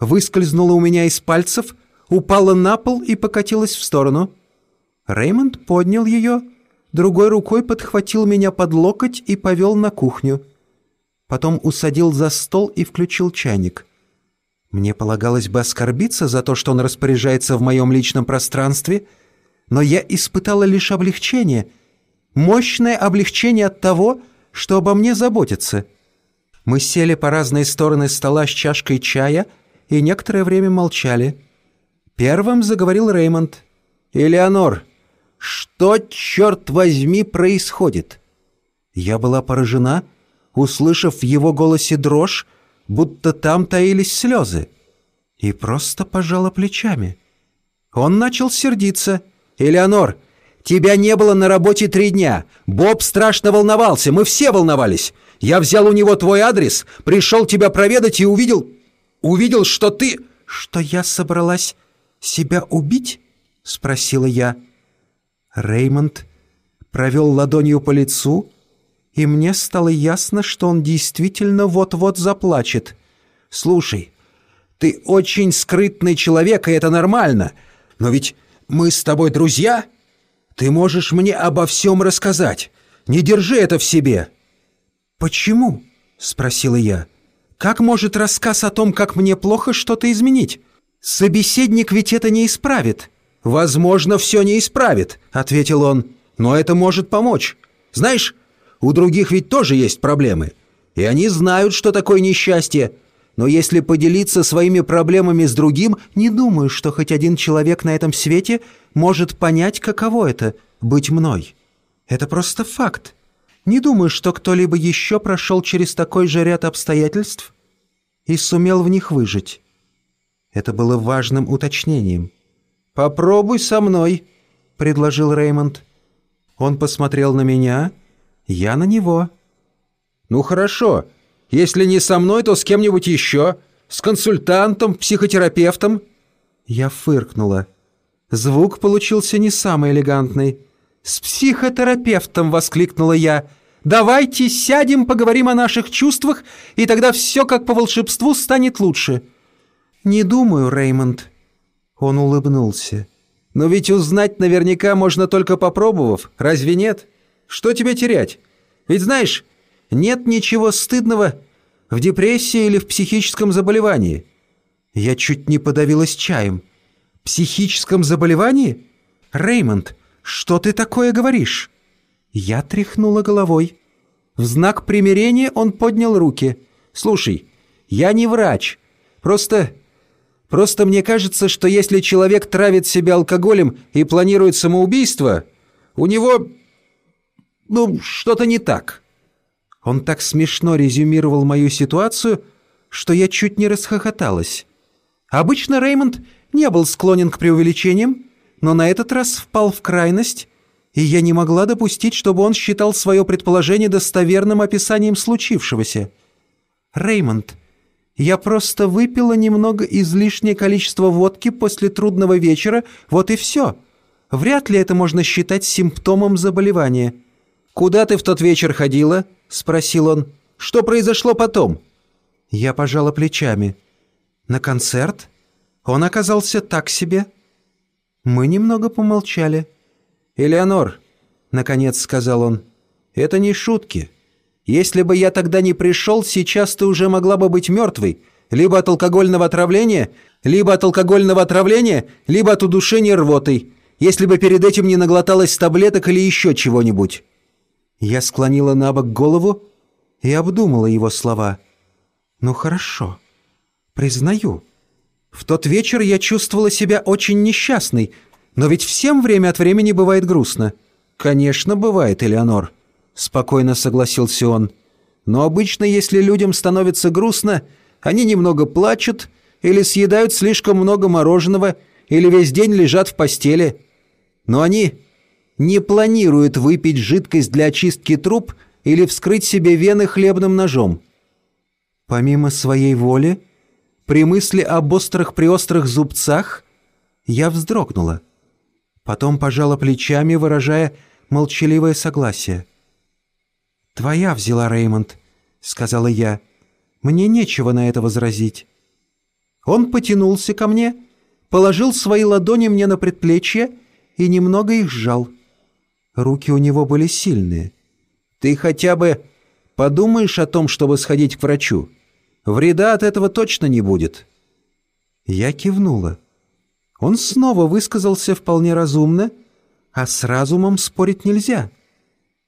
выскользнула у меня из пальцев, упала на пол и покатилась в сторону. Реймонд поднял ее другой рукой подхватил меня под локоть и повел на кухню. Потом усадил за стол и включил чайник. Мне полагалось бы оскорбиться за то, что он распоряжается в моем личном пространстве, но я испытала лишь облегчение, мощное облегчение от того, что обо мне заботятся. Мы сели по разные стороны стола с чашкой чая и некоторое время молчали. Первым заговорил Реймонд. «Элеонор, что, черт возьми, происходит? Я была поражена, услышав в его голосе дрожь, будто там таились слезы, и просто пожала плечами. Он начал сердиться. «Элеонор, тебя не было на работе три дня. Боб страшно волновался, мы все волновались. Я взял у него твой адрес, пришел тебя проведать и увидел... Увидел, что ты...» «Что я собралась себя убить?» — спросила я. Реймонд провел ладонью по лицу, и мне стало ясно, что он действительно вот-вот заплачет. «Слушай, ты очень скрытный человек, и это нормально, но ведь мы с тобой друзья? Ты можешь мне обо всем рассказать. Не держи это в себе». «Почему?» — спросила я. «Как может рассказ о том, как мне плохо, что-то изменить? Собеседник ведь это не исправит». «Возможно, все не исправит», — ответил он. «Но это может помочь. Знаешь, у других ведь тоже есть проблемы. И они знают, что такое несчастье. Но если поделиться своими проблемами с другим, не думаю, что хоть один человек на этом свете может понять, каково это — быть мной. Это просто факт. Не думаю, что кто-либо еще прошел через такой же ряд обстоятельств и сумел в них выжить. Это было важным уточнением. «Попробуй со мной», — предложил Реймонд. Он посмотрел на меня, я на него. «Ну хорошо. Если не со мной, то с кем-нибудь еще. С консультантом, психотерапевтом». Я фыркнула. Звук получился не самый элегантный. «С психотерапевтом!» — воскликнула я. «Давайте сядем, поговорим о наших чувствах, и тогда все как по волшебству станет лучше». «Не думаю, Реймонд». Он улыбнулся. «Но ведь узнать наверняка можно только попробовав, разве нет? Что тебе терять? Ведь знаешь, нет ничего стыдного в депрессии или в психическом заболевании. Я чуть не подавилась чаем. Психическом заболевании? Реймонд, что ты такое говоришь? Я тряхнула головой. В знак примирения он поднял руки. Слушай, я не врач. Просто... Просто мне кажется, что если человек травит себя алкоголем и планирует самоубийство, у него... ну, что-то не так. Он так смешно резюмировал мою ситуацию, что я чуть не расхохоталась. Обычно Реймонд не был склонен к преувеличениям, но на этот раз впал в крайность, и я не могла допустить, чтобы он считал свое предположение достоверным описанием случившегося. «Реймонд, я просто выпила немного излишнее количество водки после трудного вечера, вот и все. Вряд ли это можно считать симптомом заболевания». «Куда ты в тот вечер ходила?» — спросил он. «Что произошло потом?» Я пожала плечами. «На концерт? Он оказался так себе». Мы немного помолчали. «Элеонор», — наконец сказал он, — «это не шутки. Если бы я тогда не пришел, сейчас ты уже могла бы быть мертвой, либо от алкогольного отравления, либо от алкогольного отравления, либо от удушения рвотой, если бы перед этим не наглоталась таблеток или еще чего-нибудь». Я склонила на бок голову и обдумала его слова. «Ну хорошо, признаю. В тот вечер я чувствовала себя очень несчастной, но ведь всем время от времени бывает грустно». «Конечно, бывает, Элеонор», — спокойно согласился он. «Но обычно, если людям становится грустно, они немного плачут или съедают слишком много мороженого или весь день лежат в постели. Но они не планирует выпить жидкость для очистки труб или вскрыть себе вены хлебным ножом. Помимо своей воли, при мысли об острых-приострых зубцах, я вздрогнула. Потом пожала плечами, выражая молчаливое согласие. «Твоя взяла, Реймонд», — сказала я. «Мне нечего на это возразить». Он потянулся ко мне, положил свои ладони мне на предплечье и немного их сжал. Руки у него были сильные. Ты хотя бы подумаешь о том, чтобы сходить к врачу? Вреда от этого точно не будет». Я кивнула. Он снова высказался вполне разумно, а с разумом спорить нельзя.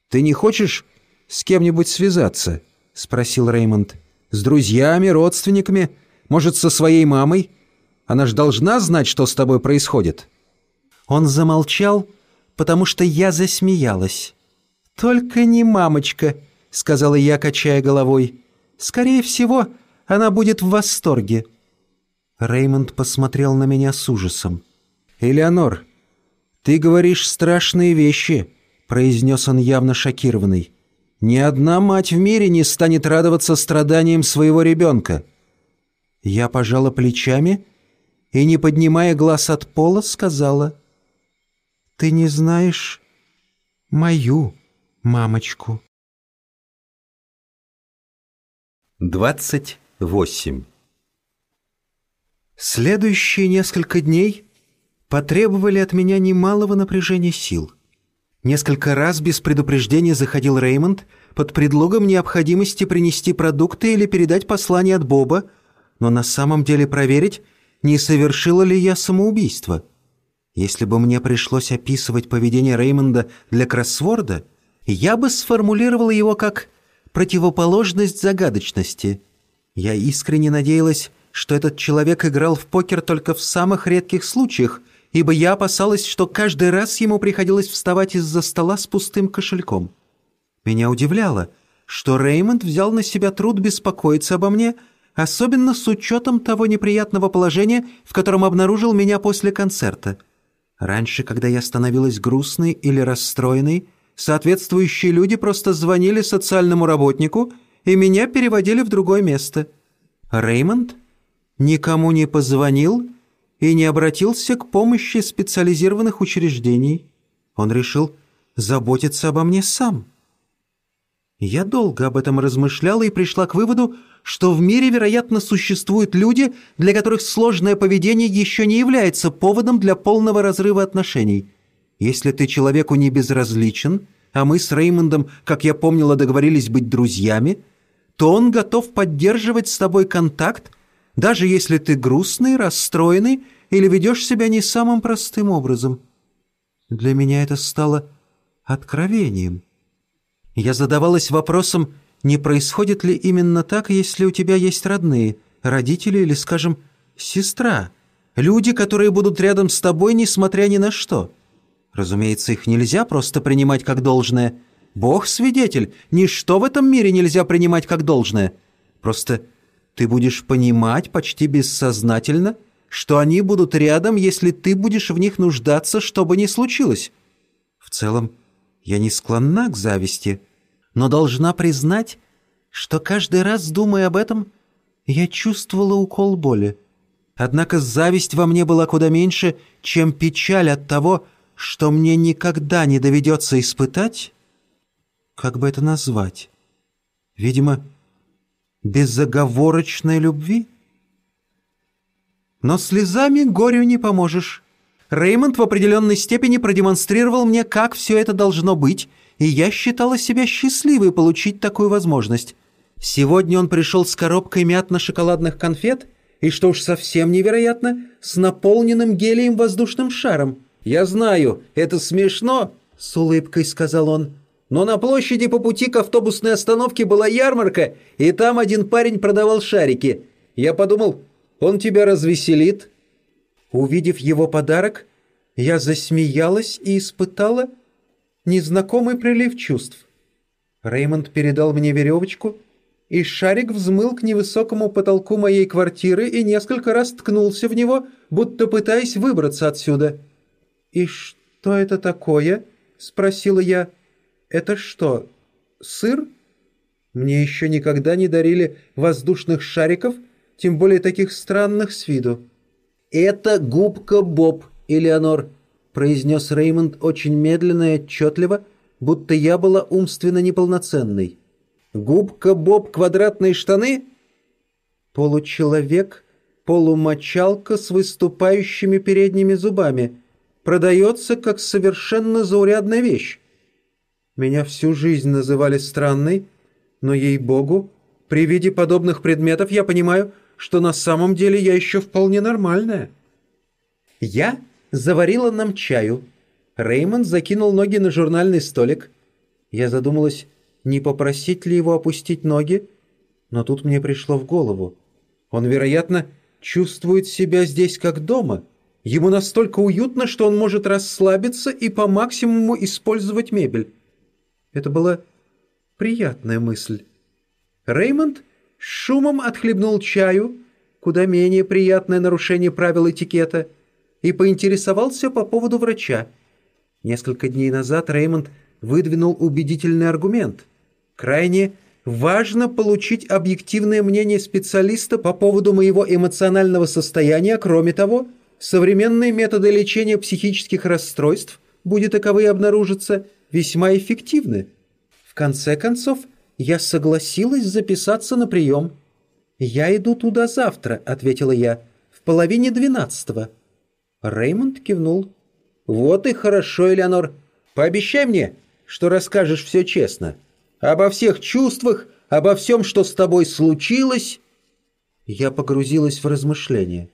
«Ты не хочешь с кем-нибудь связаться?» — спросил Реймонд. «С друзьями, родственниками? Может, со своей мамой? Она ж должна знать, что с тобой происходит». Он замолчал, — потому что я засмеялась. «Только не мамочка», — сказала я, качая головой. «Скорее всего, она будет в восторге». Реймонд посмотрел на меня с ужасом. «Элеонор, ты говоришь страшные вещи», — произнес он явно шокированный. «Ни одна мать в мире не станет радоваться страданиям своего ребенка». Я пожала плечами и, не поднимая глаз от пола, сказала — ты не знаешь мою мамочку. 28. Следующие несколько дней потребовали от меня немалого напряжения сил. Несколько раз без предупреждения заходил Реймонд под предлогом необходимости принести продукты или передать послание от Боба, но на самом деле проверить, не совершила ли я самоубийство. Если бы мне пришлось описывать поведение Реймонда для кроссворда, я бы сформулировала его как противоположность загадочности. Я искренне надеялась, что этот человек играл в покер только в самых редких случаях, ибо я опасалась, что каждый раз ему приходилось вставать из-за стола с пустым кошельком. Меня удивляло, что Реймонд взял на себя труд беспокоиться обо мне, особенно с учетом того неприятного положения, в котором обнаружил меня после концерта. Раньше, когда я становилась грустной или расстроенной, соответствующие люди просто звонили социальному работнику и меня переводили в другое место. Реймонд никому не позвонил и не обратился к помощи специализированных учреждений. Он решил заботиться обо мне сам. Я долго об этом размышляла и пришла к выводу, что в мире, вероятно, существуют люди, для которых сложное поведение еще не является поводом для полного разрыва отношений. Если ты человеку не безразличен, а мы с Реймондом, как я помнила, договорились быть друзьями, то он готов поддерживать с тобой контакт, даже если ты грустный, расстроенный или ведешь себя не самым простым образом. Для меня это стало откровением. Я задавалась вопросом, не происходит ли именно так, если у тебя есть родные, родители или, скажем, сестра, люди, которые будут рядом с тобой, несмотря ни на что. Разумеется, их нельзя просто принимать как должное. Бог свидетель, ничто в этом мире нельзя принимать как должное. Просто ты будешь понимать почти бессознательно, что они будут рядом, если ты будешь в них нуждаться, что бы ни случилось. В целом, я не склонна к зависти, но должна признать, что каждый раз, думая об этом, я чувствовала укол боли. Однако зависть во мне была куда меньше, чем печаль от того, что мне никогда не доведется испытать, как бы это назвать? Видимо, безоговорочной любви? Но слезами горю не поможешь. Реймонд в определенной степени продемонстрировал мне, как все это должно быть, и я считала себя счастливой получить такую возможность. Сегодня он пришел с коробкой мятно-шоколадных конфет и, что уж совсем невероятно, с наполненным гелием воздушным шаром. «Я знаю, это смешно», — с улыбкой сказал он, «но на площади по пути к автобусной остановке была ярмарка, и там один парень продавал шарики. Я подумал, он тебя развеселит». Увидев его подарок, я засмеялась и испытала незнакомый прилив чувств. Реймонд передал мне веревочку, и шарик взмыл к невысокому потолку моей квартиры и несколько раз ткнулся в него, будто пытаясь выбраться отсюда. «И что это такое?» — спросила я. «Это что, сыр?» Мне еще никогда не дарили воздушных шариков, тем более таких странных с виду. «Это губка Боб, Элеонор», — произнес Реймонд очень медленно и отчетливо, будто я была умственно неполноценной. «Губка Боб квадратные штаны?» «Получеловек, полумочалка с выступающими передними зубами. Продается как совершенно заурядная вещь. Меня всю жизнь называли странной, но, ей-богу, при виде подобных предметов я понимаю, что на самом деле я еще вполне нормальная. Я заварила нам чаю. Реймонд закинул ноги на журнальный столик. Я задумалась, не попросить ли его опустить ноги, но тут мне пришло в голову. Он, вероятно, чувствует себя здесь как дома. Ему настолько уютно, что он может расслабиться и по максимуму использовать мебель. Это была приятная мысль. Реймонд шумом отхлебнул чаю, куда менее приятное нарушение правил этикета, и поинтересовался по поводу врача. Несколько дней назад Реймонд выдвинул убедительный аргумент. Крайне важно получить объективное мнение специалиста по поводу моего эмоционального состояния, кроме того, современные методы лечения психических расстройств, будет таковые обнаружатся, весьма эффективны. В конце концов, я согласилась записаться на прием. «Я иду туда завтра», — ответила я, — «в половине двенадцатого». Реймонд кивнул. «Вот и хорошо, Элеонор. Пообещай мне, что расскажешь все честно. Обо всех чувствах, обо всем, что с тобой случилось». Я погрузилась в размышления.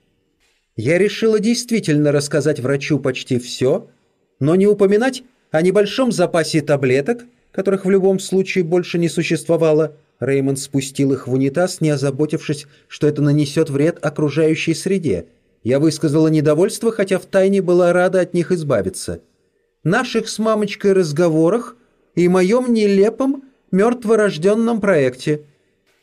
Я решила действительно рассказать врачу почти все, но не упоминать о небольшом запасе таблеток, которых в любом случае больше не существовало. Реймонд спустил их в унитаз, не озаботившись, что это нанесет вред окружающей среде. Я высказала недовольство, хотя втайне была рада от них избавиться. Наших с мамочкой разговорах и моем нелепом мертворожденном проекте.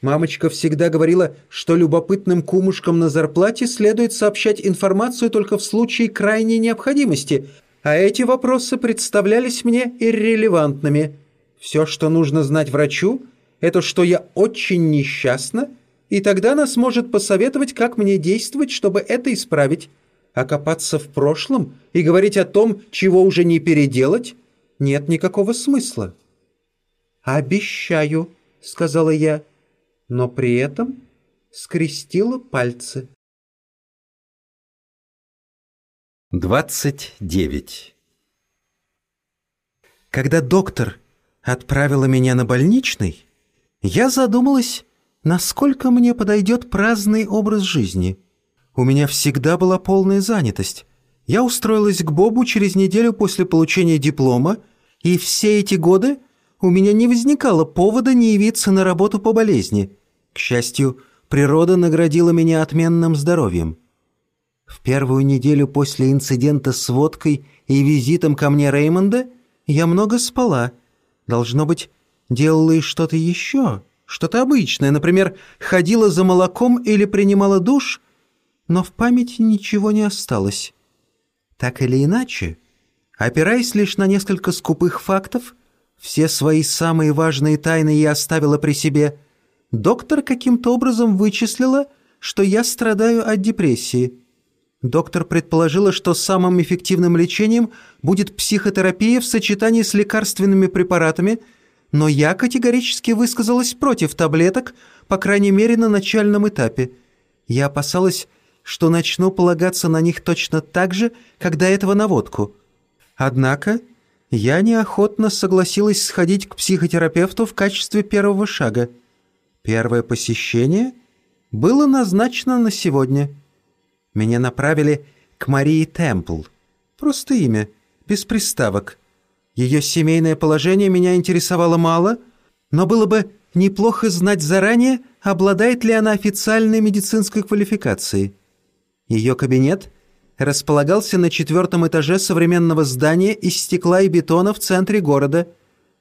Мамочка всегда говорила, что любопытным кумушкам на зарплате следует сообщать информацию только в случае крайней необходимости, а эти вопросы представлялись мне иррелевантными. Все, что нужно знать врачу, это что я очень несчастна, и тогда она сможет посоветовать, как мне действовать, чтобы это исправить. А копаться в прошлом и говорить о том, чего уже не переделать, нет никакого смысла. «Обещаю», — сказала я, но при этом скрестила пальцы. 29. Когда доктор отправила меня на больничный, я задумалась, насколько мне подойдет праздный образ жизни. У меня всегда была полная занятость. Я устроилась к Бобу через неделю после получения диплома, и все эти годы у меня не возникало повода не явиться на работу по болезни. К счастью, природа наградила меня отменным здоровьем. В первую неделю после инцидента с водкой и визитом ко мне Реймонда я много спала. Должно быть, делала и что-то еще, что-то обычное, например, ходила за молоком или принимала душ, но в памяти ничего не осталось. Так или иначе, опираясь лишь на несколько скупых фактов, все свои самые важные тайны я оставила при себе. Доктор каким-то образом вычислила, что я страдаю от депрессии. Доктор предположила, что самым эффективным лечением будет психотерапия в сочетании с лекарственными препаратами, но я категорически высказалась против таблеток, по крайней мере на начальном этапе. Я опасалась, что начну полагаться на них точно так же, как до этого на водку. Однако я неохотно согласилась сходить к психотерапевту в качестве первого шага. Первое посещение было назначено на сегодня. Меня направили к Марии Темпл. Просто имя, без приставок. Ее семейное положение меня интересовало мало, но было бы неплохо знать заранее, обладает ли она официальной медицинской квалификацией. Ее кабинет — располагался на четвертом этаже современного здания из стекла и бетона в центре города.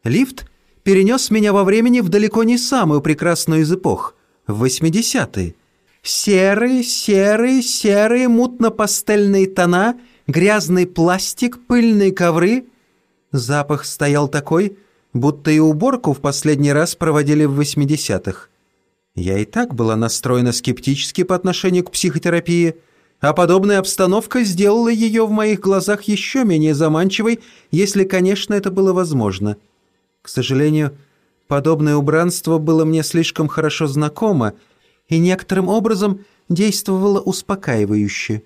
Лифт перенес меня во времени в далеко не самую прекрасную из эпох, в 80-е. Серые, серые, серые мутно-пастельные тона, грязный пластик, пыльные ковры. Запах стоял такой, будто и уборку в последний раз проводили в 80-х. Я и так была настроена скептически по отношению к психотерапии – а подобная обстановка сделала ее в моих глазах еще менее заманчивой, если, конечно, это было возможно. К сожалению, подобное убранство было мне слишком хорошо знакомо и некоторым образом действовало успокаивающе.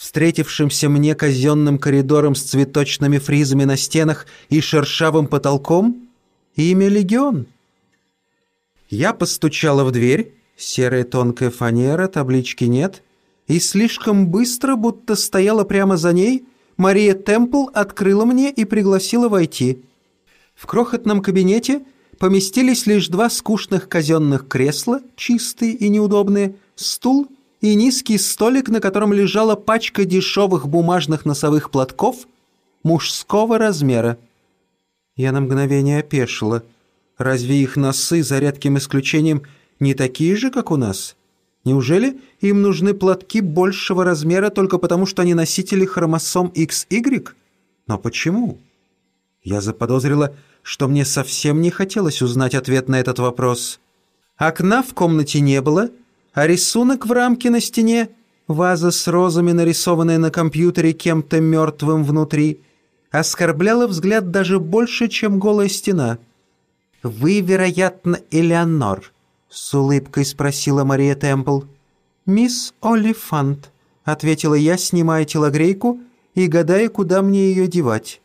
Встретившимся мне казенным коридором с цветочными фризами на стенах и шершавым потолком имя Легион. Я постучала в дверь, серая тонкая фанера, таблички нет — и слишком быстро, будто стояла прямо за ней, Мария Темпл открыла мне и пригласила войти. В крохотном кабинете поместились лишь два скучных казенных кресла, чистые и неудобные, стул и низкий столик, на котором лежала пачка дешевых бумажных носовых платков мужского размера. Я на мгновение опешила. Разве их носы, за редким исключением, не такие же, как у нас?» Неужели им нужны платки большего размера только потому, что они носители хромосом XY? Но почему? Я заподозрила, что мне совсем не хотелось узнать ответ на этот вопрос. Окна в комнате не было, а рисунок в рамке на стене, ваза с розами, нарисованная на компьютере кем-то мертвым внутри, оскорбляла взгляд даже больше, чем голая стена. «Вы, вероятно, Элеонор», — с улыбкой спросила Мария Темпл. «Мисс Олифант», — ответила я, снимая телогрейку и гадая, куда мне ее девать.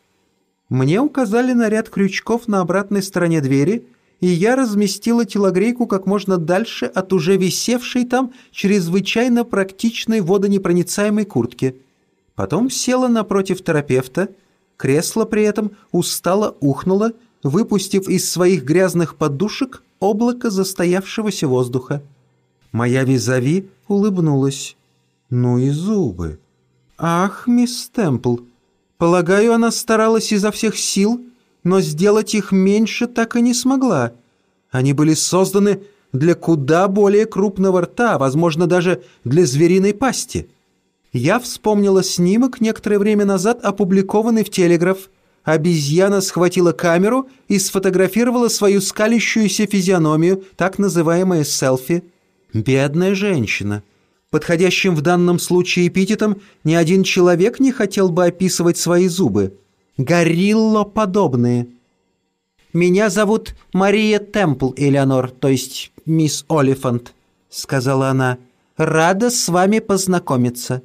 Мне указали на ряд крючков на обратной стороне двери, и я разместила телогрейку как можно дальше от уже висевшей там чрезвычайно практичной водонепроницаемой куртки. Потом села напротив терапевта, кресло при этом устало ухнуло, выпустив из своих грязных подушек облако застоявшегося воздуха. Моя визави улыбнулась. «Ну и зубы!» «Ах, мисс Темпл, полагаю, она старалась изо всех сил, но сделать их меньше так и не смогла. Они были созданы для куда более крупного рта, возможно, даже для звериной пасти. Я вспомнила снимок некоторое время назад, опубликованный в «Телеграф». Обезьяна схватила камеру и сфотографировала свою скалящуюся физиономию, так называемое селфи. Бедная женщина. Подходящим в данном случае эпитетом ни один человек не хотел бы описывать свои зубы. Горилло-подобные. «Меня зовут Мария Темпл, Элеонор, то есть мисс Олифант», — сказала она. «Рада с вами познакомиться».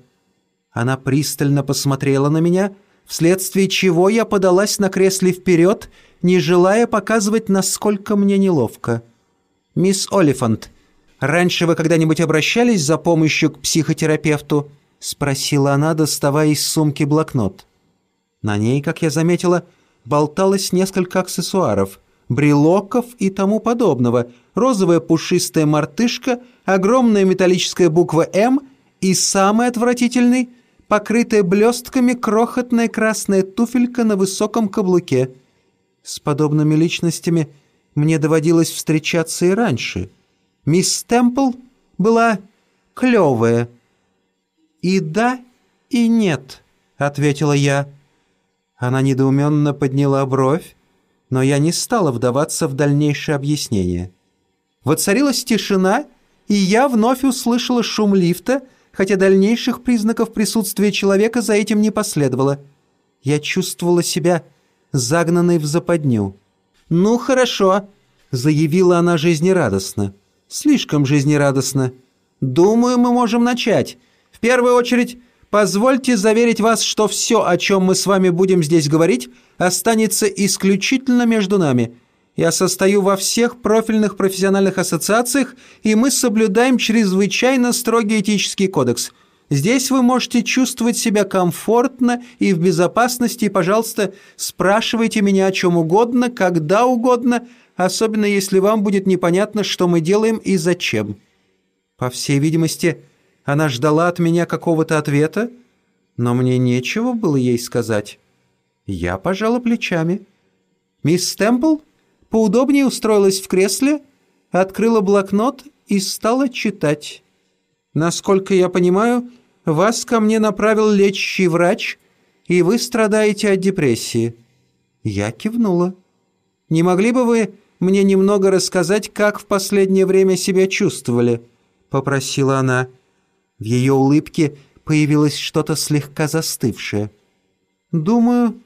Она пристально посмотрела на меня, вследствие чего я подалась на кресле вперед, не желая показывать, насколько мне неловко. «Мисс Олифант, раньше вы когда-нибудь обращались за помощью к психотерапевту?» — спросила она, доставая из сумки блокнот. На ней, как я заметила, болталось несколько аксессуаров, брелоков и тому подобного, розовая пушистая мартышка, огромная металлическая буква «М» и самый отвратительный — покрытая блестками крохотная красная туфелька на высоком каблуке. С подобными личностями мне доводилось встречаться и раньше. Мисс Темпл была клевая. «И да, и нет», — ответила я. Она недоуменно подняла бровь, но я не стала вдаваться в дальнейшее объяснение. Воцарилась тишина, и я вновь услышала шум лифта — хотя дальнейших признаков присутствия человека за этим не последовало. Я чувствовала себя загнанной в западню. «Ну, хорошо», — заявила она жизнерадостно. «Слишком жизнерадостно. Думаю, мы можем начать. В первую очередь, позвольте заверить вас, что все, о чем мы с вами будем здесь говорить, останется исключительно между нами. Я состою во всех профильных профессиональных ассоциациях, и мы соблюдаем чрезвычайно строгий этический кодекс. Здесь вы можете чувствовать себя комфортно и в безопасности, и, пожалуйста, спрашивайте меня о чем угодно, когда угодно, особенно если вам будет непонятно, что мы делаем и зачем». По всей видимости, она ждала от меня какого-то ответа, но мне нечего было ей сказать. Я пожала плечами. «Мисс Темпл?» поудобнее устроилась в кресле, открыла блокнот и стала читать. «Насколько я понимаю, вас ко мне направил лечащий врач, и вы страдаете от депрессии». Я кивнула. «Не могли бы вы мне немного рассказать, как в последнее время себя чувствовали?» — попросила она. В ее улыбке появилось что-то слегка застывшее. «Думаю,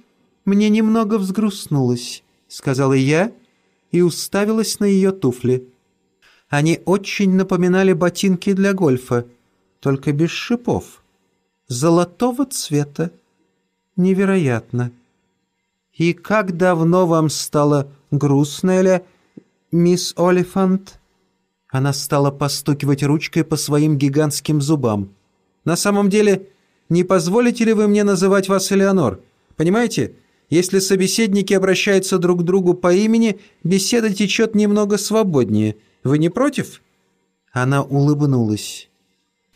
мне немного взгрустнулось», — сказала я, — и уставилась на ее туфли. Они очень напоминали ботинки для гольфа, только без шипов. Золотого цвета. Невероятно. «И как давно вам стало грустно, Эля, мисс Олифант?» Она стала постукивать ручкой по своим гигантским зубам. «На самом деле, не позволите ли вы мне называть вас Элеонор? Понимаете, если собеседники обращаются друг к другу по имени, беседа течет немного свободнее. Вы не против?» Она улыбнулась.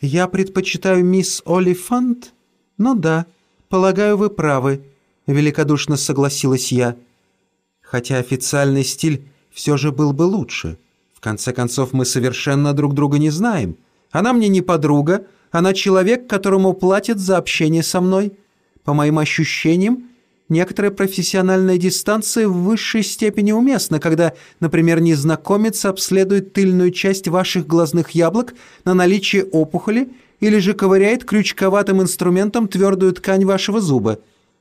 «Я предпочитаю мисс Олифант? Ну да, полагаю, вы правы», — великодушно согласилась я. Хотя официальный стиль все же был бы лучше. В конце концов, мы совершенно друг друга не знаем. Она мне не подруга, она человек, которому платят за общение со мной. По моим ощущениям, Некоторая профессиональная дистанция в высшей степени уместна, когда, например, незнакомец обследует тыльную часть ваших глазных яблок на наличие опухоли или же ковыряет крючковатым инструментом твердую ткань вашего зуба.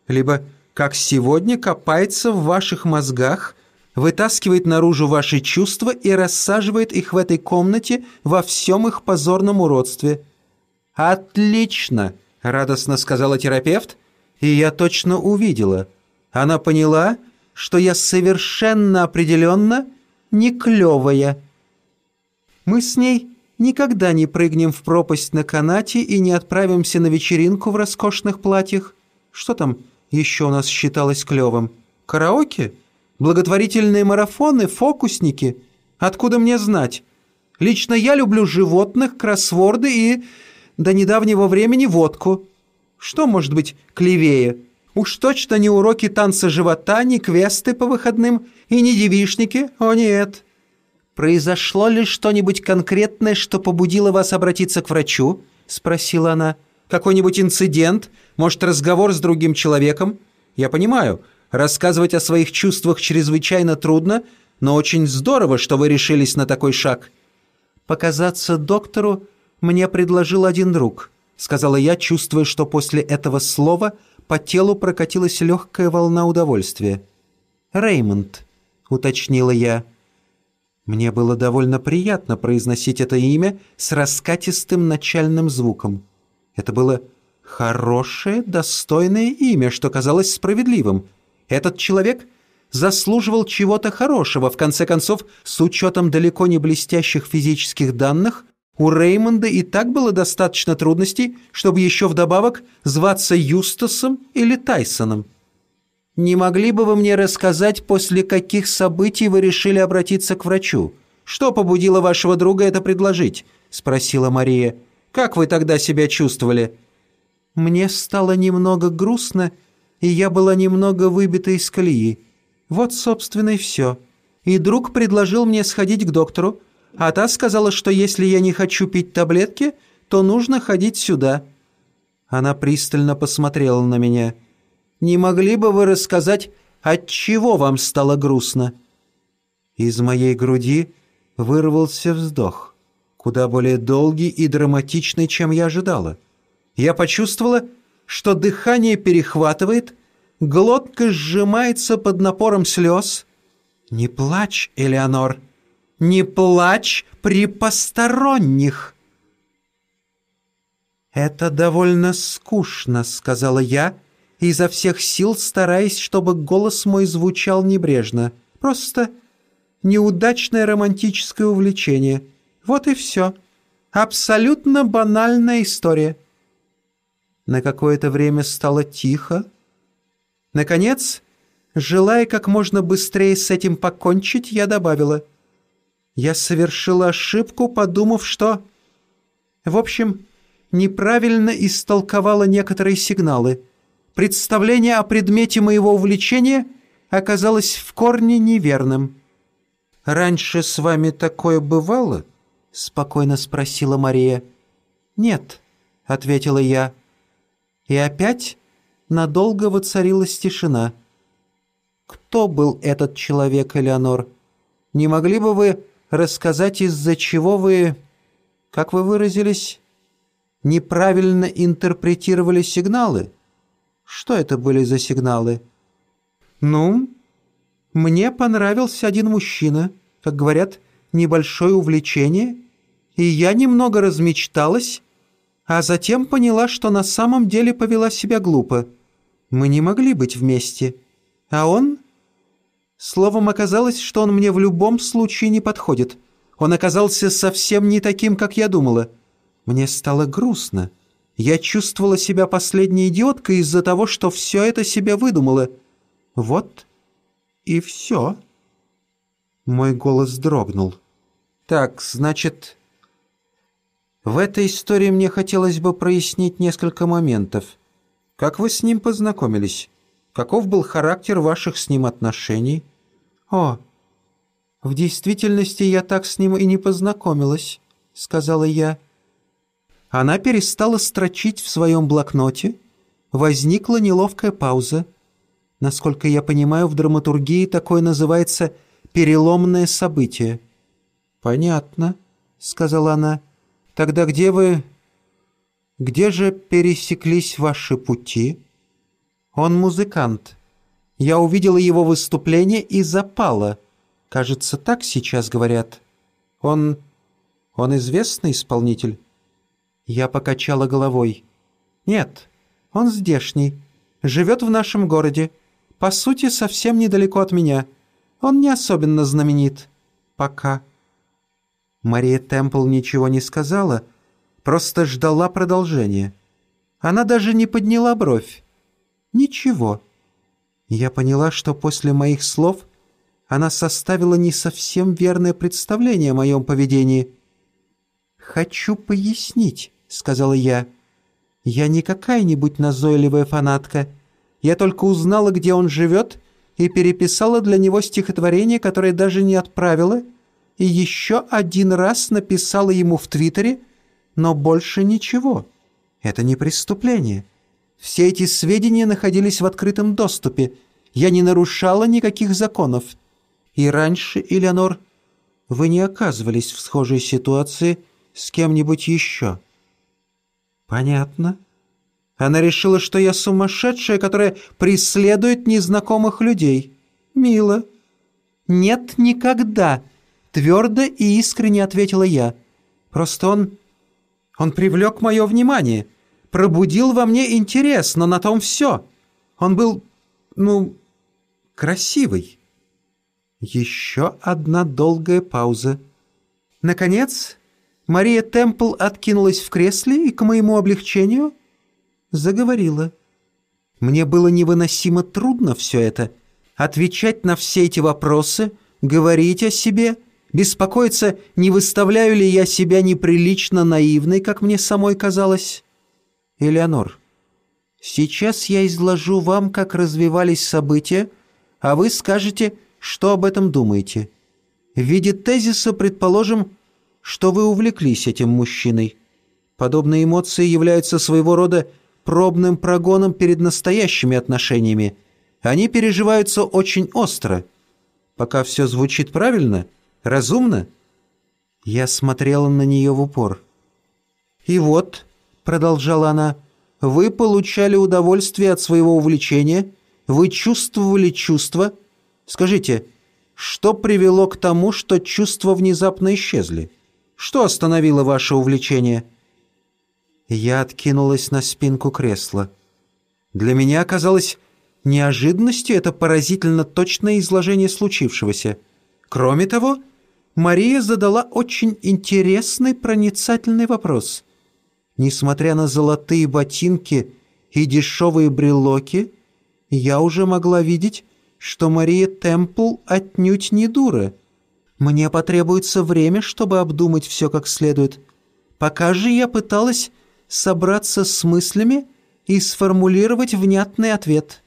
Либо, как сегодня, копается в ваших мозгах, вытаскивает наружу ваши чувства и рассаживает их в этой комнате во всем их позорном уродстве. «Отлично!» — радостно сказала терапевт, и я точно увидела. Она поняла, что я совершенно определенно не клевая. Мы с ней никогда не прыгнем в пропасть на канате и не отправимся на вечеринку в роскошных платьях. Что там еще у нас считалось клевым? Караоке? Благотворительные марафоны? Фокусники? Откуда мне знать? Лично я люблю животных, кроссворды и, до недавнего времени, водку. Что может быть клевее? Уж точно не уроки танца живота, не квесты по выходным и не девишники, о нет. «Произошло ли что-нибудь конкретное, что побудило вас обратиться к врачу?» — спросила она. «Какой-нибудь инцидент? Может, разговор с другим человеком? Я понимаю, рассказывать о своих чувствах чрезвычайно трудно, но очень здорово, что вы решились на такой шаг». «Показаться доктору мне предложил один друг», — сказала я, чувствуя, что после этого слова по телу прокатилась легкая волна удовольствия. «Реймонд», — уточнила я. Мне было довольно приятно произносить это имя с раскатистым начальным звуком. Это было хорошее, достойное имя, что казалось справедливым. Этот человек заслуживал чего-то хорошего, в конце концов, с учетом далеко не блестящих физических данных, у Реймонда и так было достаточно трудностей, чтобы еще вдобавок зваться Юстасом или Тайсоном. «Не могли бы вы мне рассказать, после каких событий вы решили обратиться к врачу? Что побудило вашего друга это предложить?» – спросила Мария. «Как вы тогда себя чувствовали?» «Мне стало немного грустно, и я была немного выбита из колеи. Вот, собственно, и все. И друг предложил мне сходить к доктору, а та сказала, что если я не хочу пить таблетки, то нужно ходить сюда». Она пристально посмотрела на меня – не могли бы вы рассказать, от чего вам стало грустно?» Из моей груди вырвался вздох, куда более долгий и драматичный, чем я ожидала. Я почувствовала, что дыхание перехватывает, глотка сжимается под напором слез. «Не плачь, Элеонор, не плачь при посторонних!» «Это довольно скучно», — сказала я, — изо всех сил стараясь, чтобы голос мой звучал небрежно. Просто неудачное романтическое увлечение. Вот и все. Абсолютно банальная история. На какое-то время стало тихо. Наконец, желая как можно быстрее с этим покончить, я добавила. Я совершила ошибку, подумав, что... В общем, неправильно истолковала некоторые сигналы — Представление о предмете моего увлечения оказалось в корне неверным. «Раньше с вами такое бывало?» — спокойно спросила Мария. «Нет», — ответила я. И опять надолго воцарилась тишина. «Кто был этот человек, Элеонор? Не могли бы вы рассказать, из-за чего вы, как вы выразились, неправильно интерпретировали сигналы?» Что это были за сигналы? Ну, мне понравился один мужчина, как говорят, небольшое увлечение, и я немного размечталась, а затем поняла, что на самом деле повела себя глупо. Мы не могли быть вместе. А он... Словом, оказалось, что он мне в любом случае не подходит. Он оказался совсем не таким, как я думала. Мне стало грустно. Я чувствовала себя последней идиоткой из-за того, что все это себе выдумала. Вот и все. Мой голос дрогнул. Так, значит... В этой истории мне хотелось бы прояснить несколько моментов. Как вы с ним познакомились? Каков был характер ваших с ним отношений? О, в действительности я так с ним и не познакомилась, сказала я. Она перестала строчить в своем блокноте. Возникла неловкая пауза. Насколько я понимаю, в драматургии такое называется «переломное событие». «Понятно», — сказала она. «Тогда где вы... где же пересеклись ваши пути?» «Он музыкант. Я увидела его выступление и запала. Кажется, так сейчас говорят. Он... он известный исполнитель?» Я покачала головой. «Нет, он здешний. Живет в нашем городе. По сути, совсем недалеко от меня. Он не особенно знаменит. Пока». Мария Темпл ничего не сказала, просто ждала продолжения. Она даже не подняла бровь. «Ничего». Я поняла, что после моих слов она составила не совсем верное представление о моем поведении. «Хочу пояснить», — сказала я. «Я не какая-нибудь назойливая фанатка. Я только узнала, где он живет, и переписала для него стихотворение, которое даже не отправила, и еще один раз написала ему в Твиттере, но больше ничего. Это не преступление. Все эти сведения находились в открытом доступе. Я не нарушала никаких законов. И раньше, Элеонор, вы не оказывались в схожей ситуации с кем-нибудь еще». «Понятно. Она решила, что я сумасшедшая, которая преследует незнакомых людей. Мило». «Нет, никогда», — твердо и искренне ответила я. «Просто он... он привлек мое внимание, пробудил во мне интерес, но на том все. Он был, ну, красивый». Еще одна долгая пауза. Наконец, Мария Темпл откинулась в кресле и, к моему облегчению, заговорила. Мне было невыносимо трудно все это. Отвечать на все эти вопросы, говорить о себе, беспокоиться, не выставляю ли я себя неприлично наивной, как мне самой казалось. Элеонор, сейчас я изложу вам, как развивались события, а вы скажете, что об этом думаете. В виде тезиса предположим, что вы увлеклись этим мужчиной. Подобные эмоции являются своего рода пробным прогоном перед настоящими отношениями. Они переживаются очень остро. Пока все звучит правильно, разумно. Я смотрела на нее в упор. «И вот», — продолжала она, — «вы получали удовольствие от своего увлечения, вы чувствовали чувства. Скажите, что привело к тому, что чувства внезапно исчезли?» Что остановило ваше увлечение?» Я откинулась на спинку кресла. Для меня оказалось неожиданностью это поразительно точное изложение случившегося. Кроме того, Мария задала очень интересный проницательный вопрос. Несмотря на золотые ботинки и дешевые брелоки, я уже могла видеть, что Мария Темпл отнюдь не дура — мне потребуется время, чтобы обдумать все как следует. Пока же я пыталась собраться с мыслями и сформулировать внятный ответ.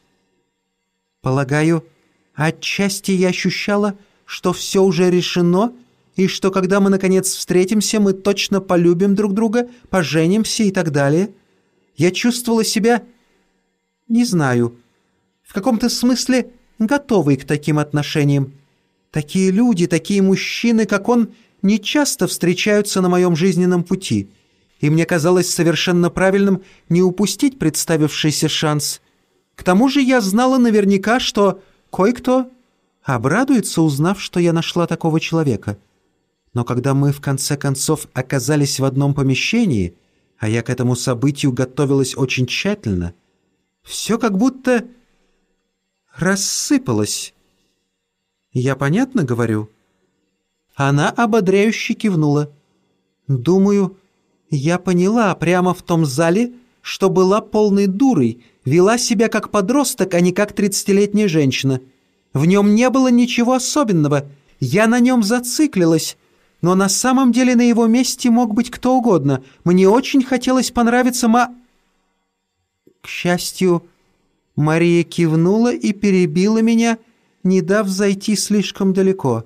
Полагаю, отчасти я ощущала, что все уже решено, и что когда мы наконец встретимся, мы точно полюбим друг друга, поженимся и так далее. Я чувствовала себя, не знаю, в каком-то смысле готовой к таким отношениям. Такие люди, такие мужчины, как он, не часто встречаются на моем жизненном пути, и мне казалось совершенно правильным не упустить представившийся шанс. К тому же я знала наверняка, что кое-кто обрадуется, узнав, что я нашла такого человека. Но когда мы, в конце концов, оказались в одном помещении, а я к этому событию готовилась очень тщательно, все как будто рассыпалось». Я понятно говорю?» Она ободряюще кивнула. «Думаю, я поняла прямо в том зале, что была полной дурой, вела себя как подросток, а не как тридцатилетняя женщина. В нем не было ничего особенного, я на нем зациклилась, но на самом деле на его месте мог быть кто угодно. Мне очень хотелось понравиться ма...» К счастью, Мария кивнула и перебила меня, — не дав зайти слишком далеко.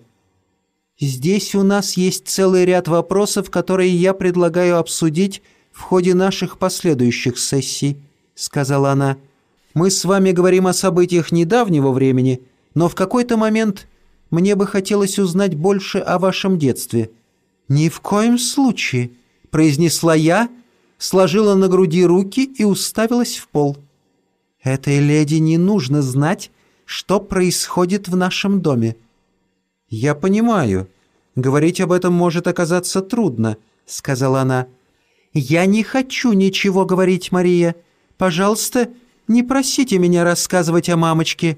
Здесь у нас есть целый ряд вопросов, которые я предлагаю обсудить в ходе наших последующих сессий», — сказала она. «Мы с вами говорим о событиях недавнего времени, но в какой-то момент мне бы хотелось узнать больше о вашем детстве». «Ни в коем случае», — произнесла я, сложила на груди руки и уставилась в пол. «Этой леди не нужно знать, что происходит в нашем доме». «Я понимаю. Говорить об этом может оказаться трудно», — сказала она. «Я не хочу ничего говорить, Мария. Пожалуйста, не просите меня рассказывать о мамочке».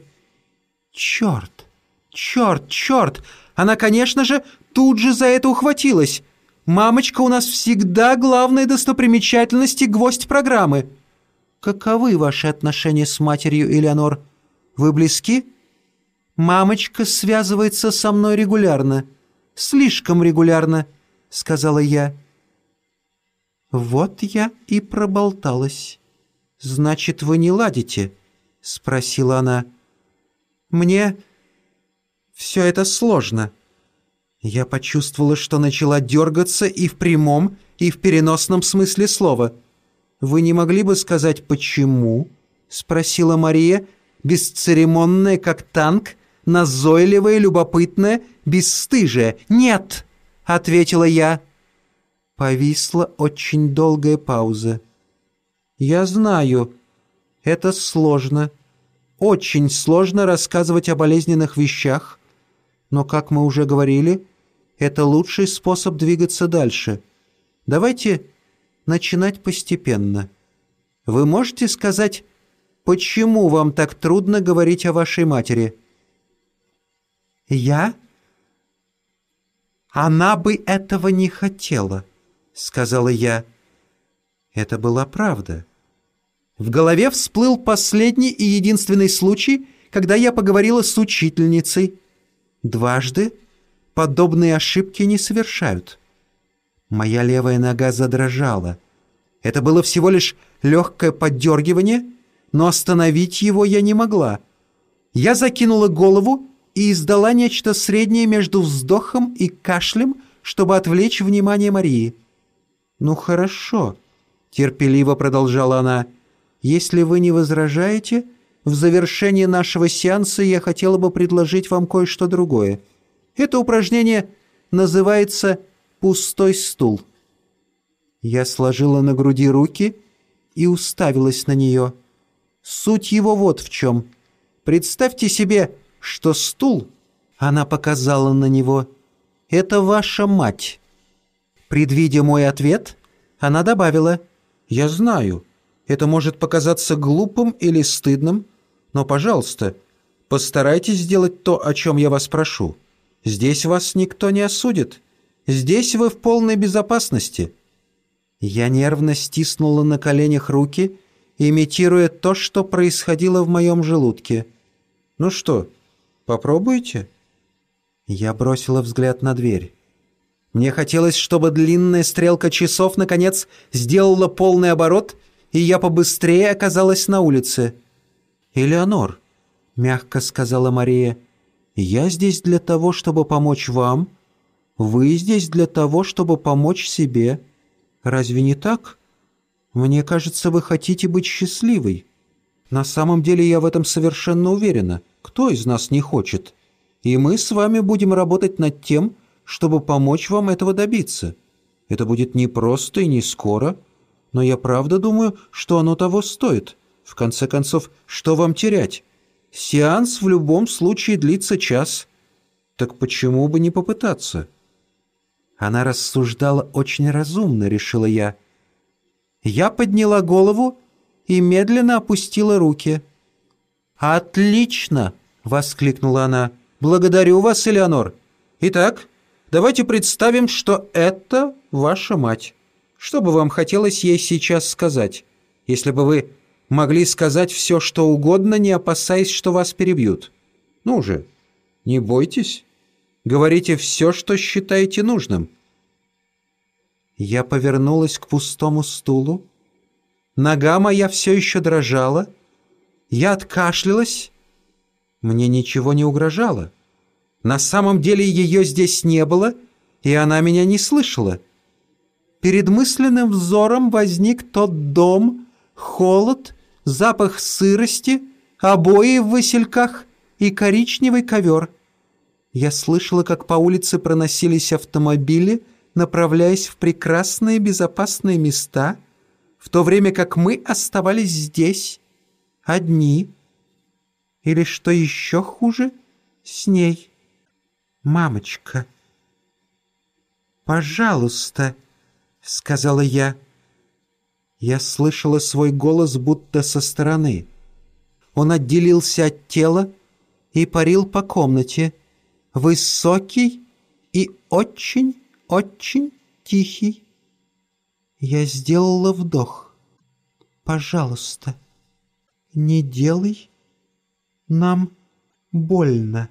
«Черт! Черт! Черт! Она, конечно же, тут же за это ухватилась. Мамочка у нас всегда главная достопримечательность и гвоздь программы. Каковы ваши отношения с матерью, Элеонор? Вы близки?» «Мамочка связывается со мной регулярно. Слишком регулярно», — сказала я. «Вот я и проболталась. Значит, вы не ладите?» — спросила она. «Мне все это сложно». Я почувствовала, что начала дергаться и в прямом, и в переносном смысле слова. «Вы не могли бы сказать, почему?» — спросила Мария, бесцеремонная, как танк, назойливая, любопытная, бесстыжая. «Нет!» — ответила я. Повисла очень долгая пауза. «Я знаю, это сложно. Очень сложно рассказывать о болезненных вещах. Но, как мы уже говорили, это лучший способ двигаться дальше. Давайте начинать постепенно. Вы можете сказать, почему вам так трудно говорить о вашей матери?» «Я?» «Она бы этого не хотела» сказала я. Это была правда. В голове всплыл последний и единственный случай, когда я поговорила с учительницей. Дважды подобные ошибки не совершают. Моя левая нога задрожала. Это было всего лишь легкое поддергивание, но остановить его я не могла. Я закинула голову и издала нечто среднее между вздохом и кашлем, чтобы отвлечь внимание Марии. «Ну хорошо», — терпеливо продолжала она. «Если вы не возражаете, в завершении нашего сеанса я хотела бы предложить вам кое-что другое. Это упражнение называется «пустой стул». Я сложила на груди руки и уставилась на нее. Суть его вот в чем. Представьте себе, что стул, она показала на него, это ваша мать». Предвидя мой ответ, она добавила, «Я знаю, это может показаться глупым или стыдным, но, пожалуйста, постарайтесь сделать то, о чем я вас прошу. Здесь вас никто не осудит. Здесь вы в полной безопасности». Я нервно стиснула на коленях руки, имитируя то, что происходило в моем желудке. «Ну что, попробуйте?» Я бросила взгляд на дверь. Мне хотелось, чтобы длинная стрелка часов, наконец, сделала полный оборот, и я побыстрее оказалась на улице. «Элеонор», — мягко сказала Мария, — «я здесь для того, чтобы помочь вам. Вы здесь для того, чтобы помочь себе. Разве не так? Мне кажется, вы хотите быть счастливой. На самом деле я в этом совершенно уверена. Кто из нас не хочет? И мы с вами будем работать над тем, чтобы помочь вам этого добиться. Это будет не просто и не скоро, но я правда думаю, что оно того стоит. В конце концов, что вам терять? Сеанс в любом случае длится час. Так почему бы не попытаться?» Она рассуждала очень разумно, решила я. Я подняла голову и медленно опустила руки. «Отлично!» — воскликнула она. «Благодарю вас, Элеонор. Итак, Давайте представим, что это ваша мать. Что бы вам хотелось ей сейчас сказать, если бы вы могли сказать все, что угодно, не опасаясь, что вас перебьют? Ну же, не бойтесь. Говорите все, что считаете нужным. Я повернулась к пустому стулу. Нога моя все еще дрожала. Я откашлялась. Мне ничего не угрожало. На самом деле ее здесь не было, и она меня не слышала. Перед мысленным взором возник тот дом, холод, запах сырости, обои в васильках и коричневый ковер. Я слышала, как по улице проносились автомобили, направляясь в прекрасные безопасные места, в то время как мы оставались здесь, одни. Или, что еще хуже, с ней. «Мамочка!» «Пожалуйста!» — сказала я. Я слышала свой голос будто со стороны. Он отделился от тела и парил по комнате. Высокий и очень-очень тихий. Я сделала вдох. «Пожалуйста, не делай нам больно».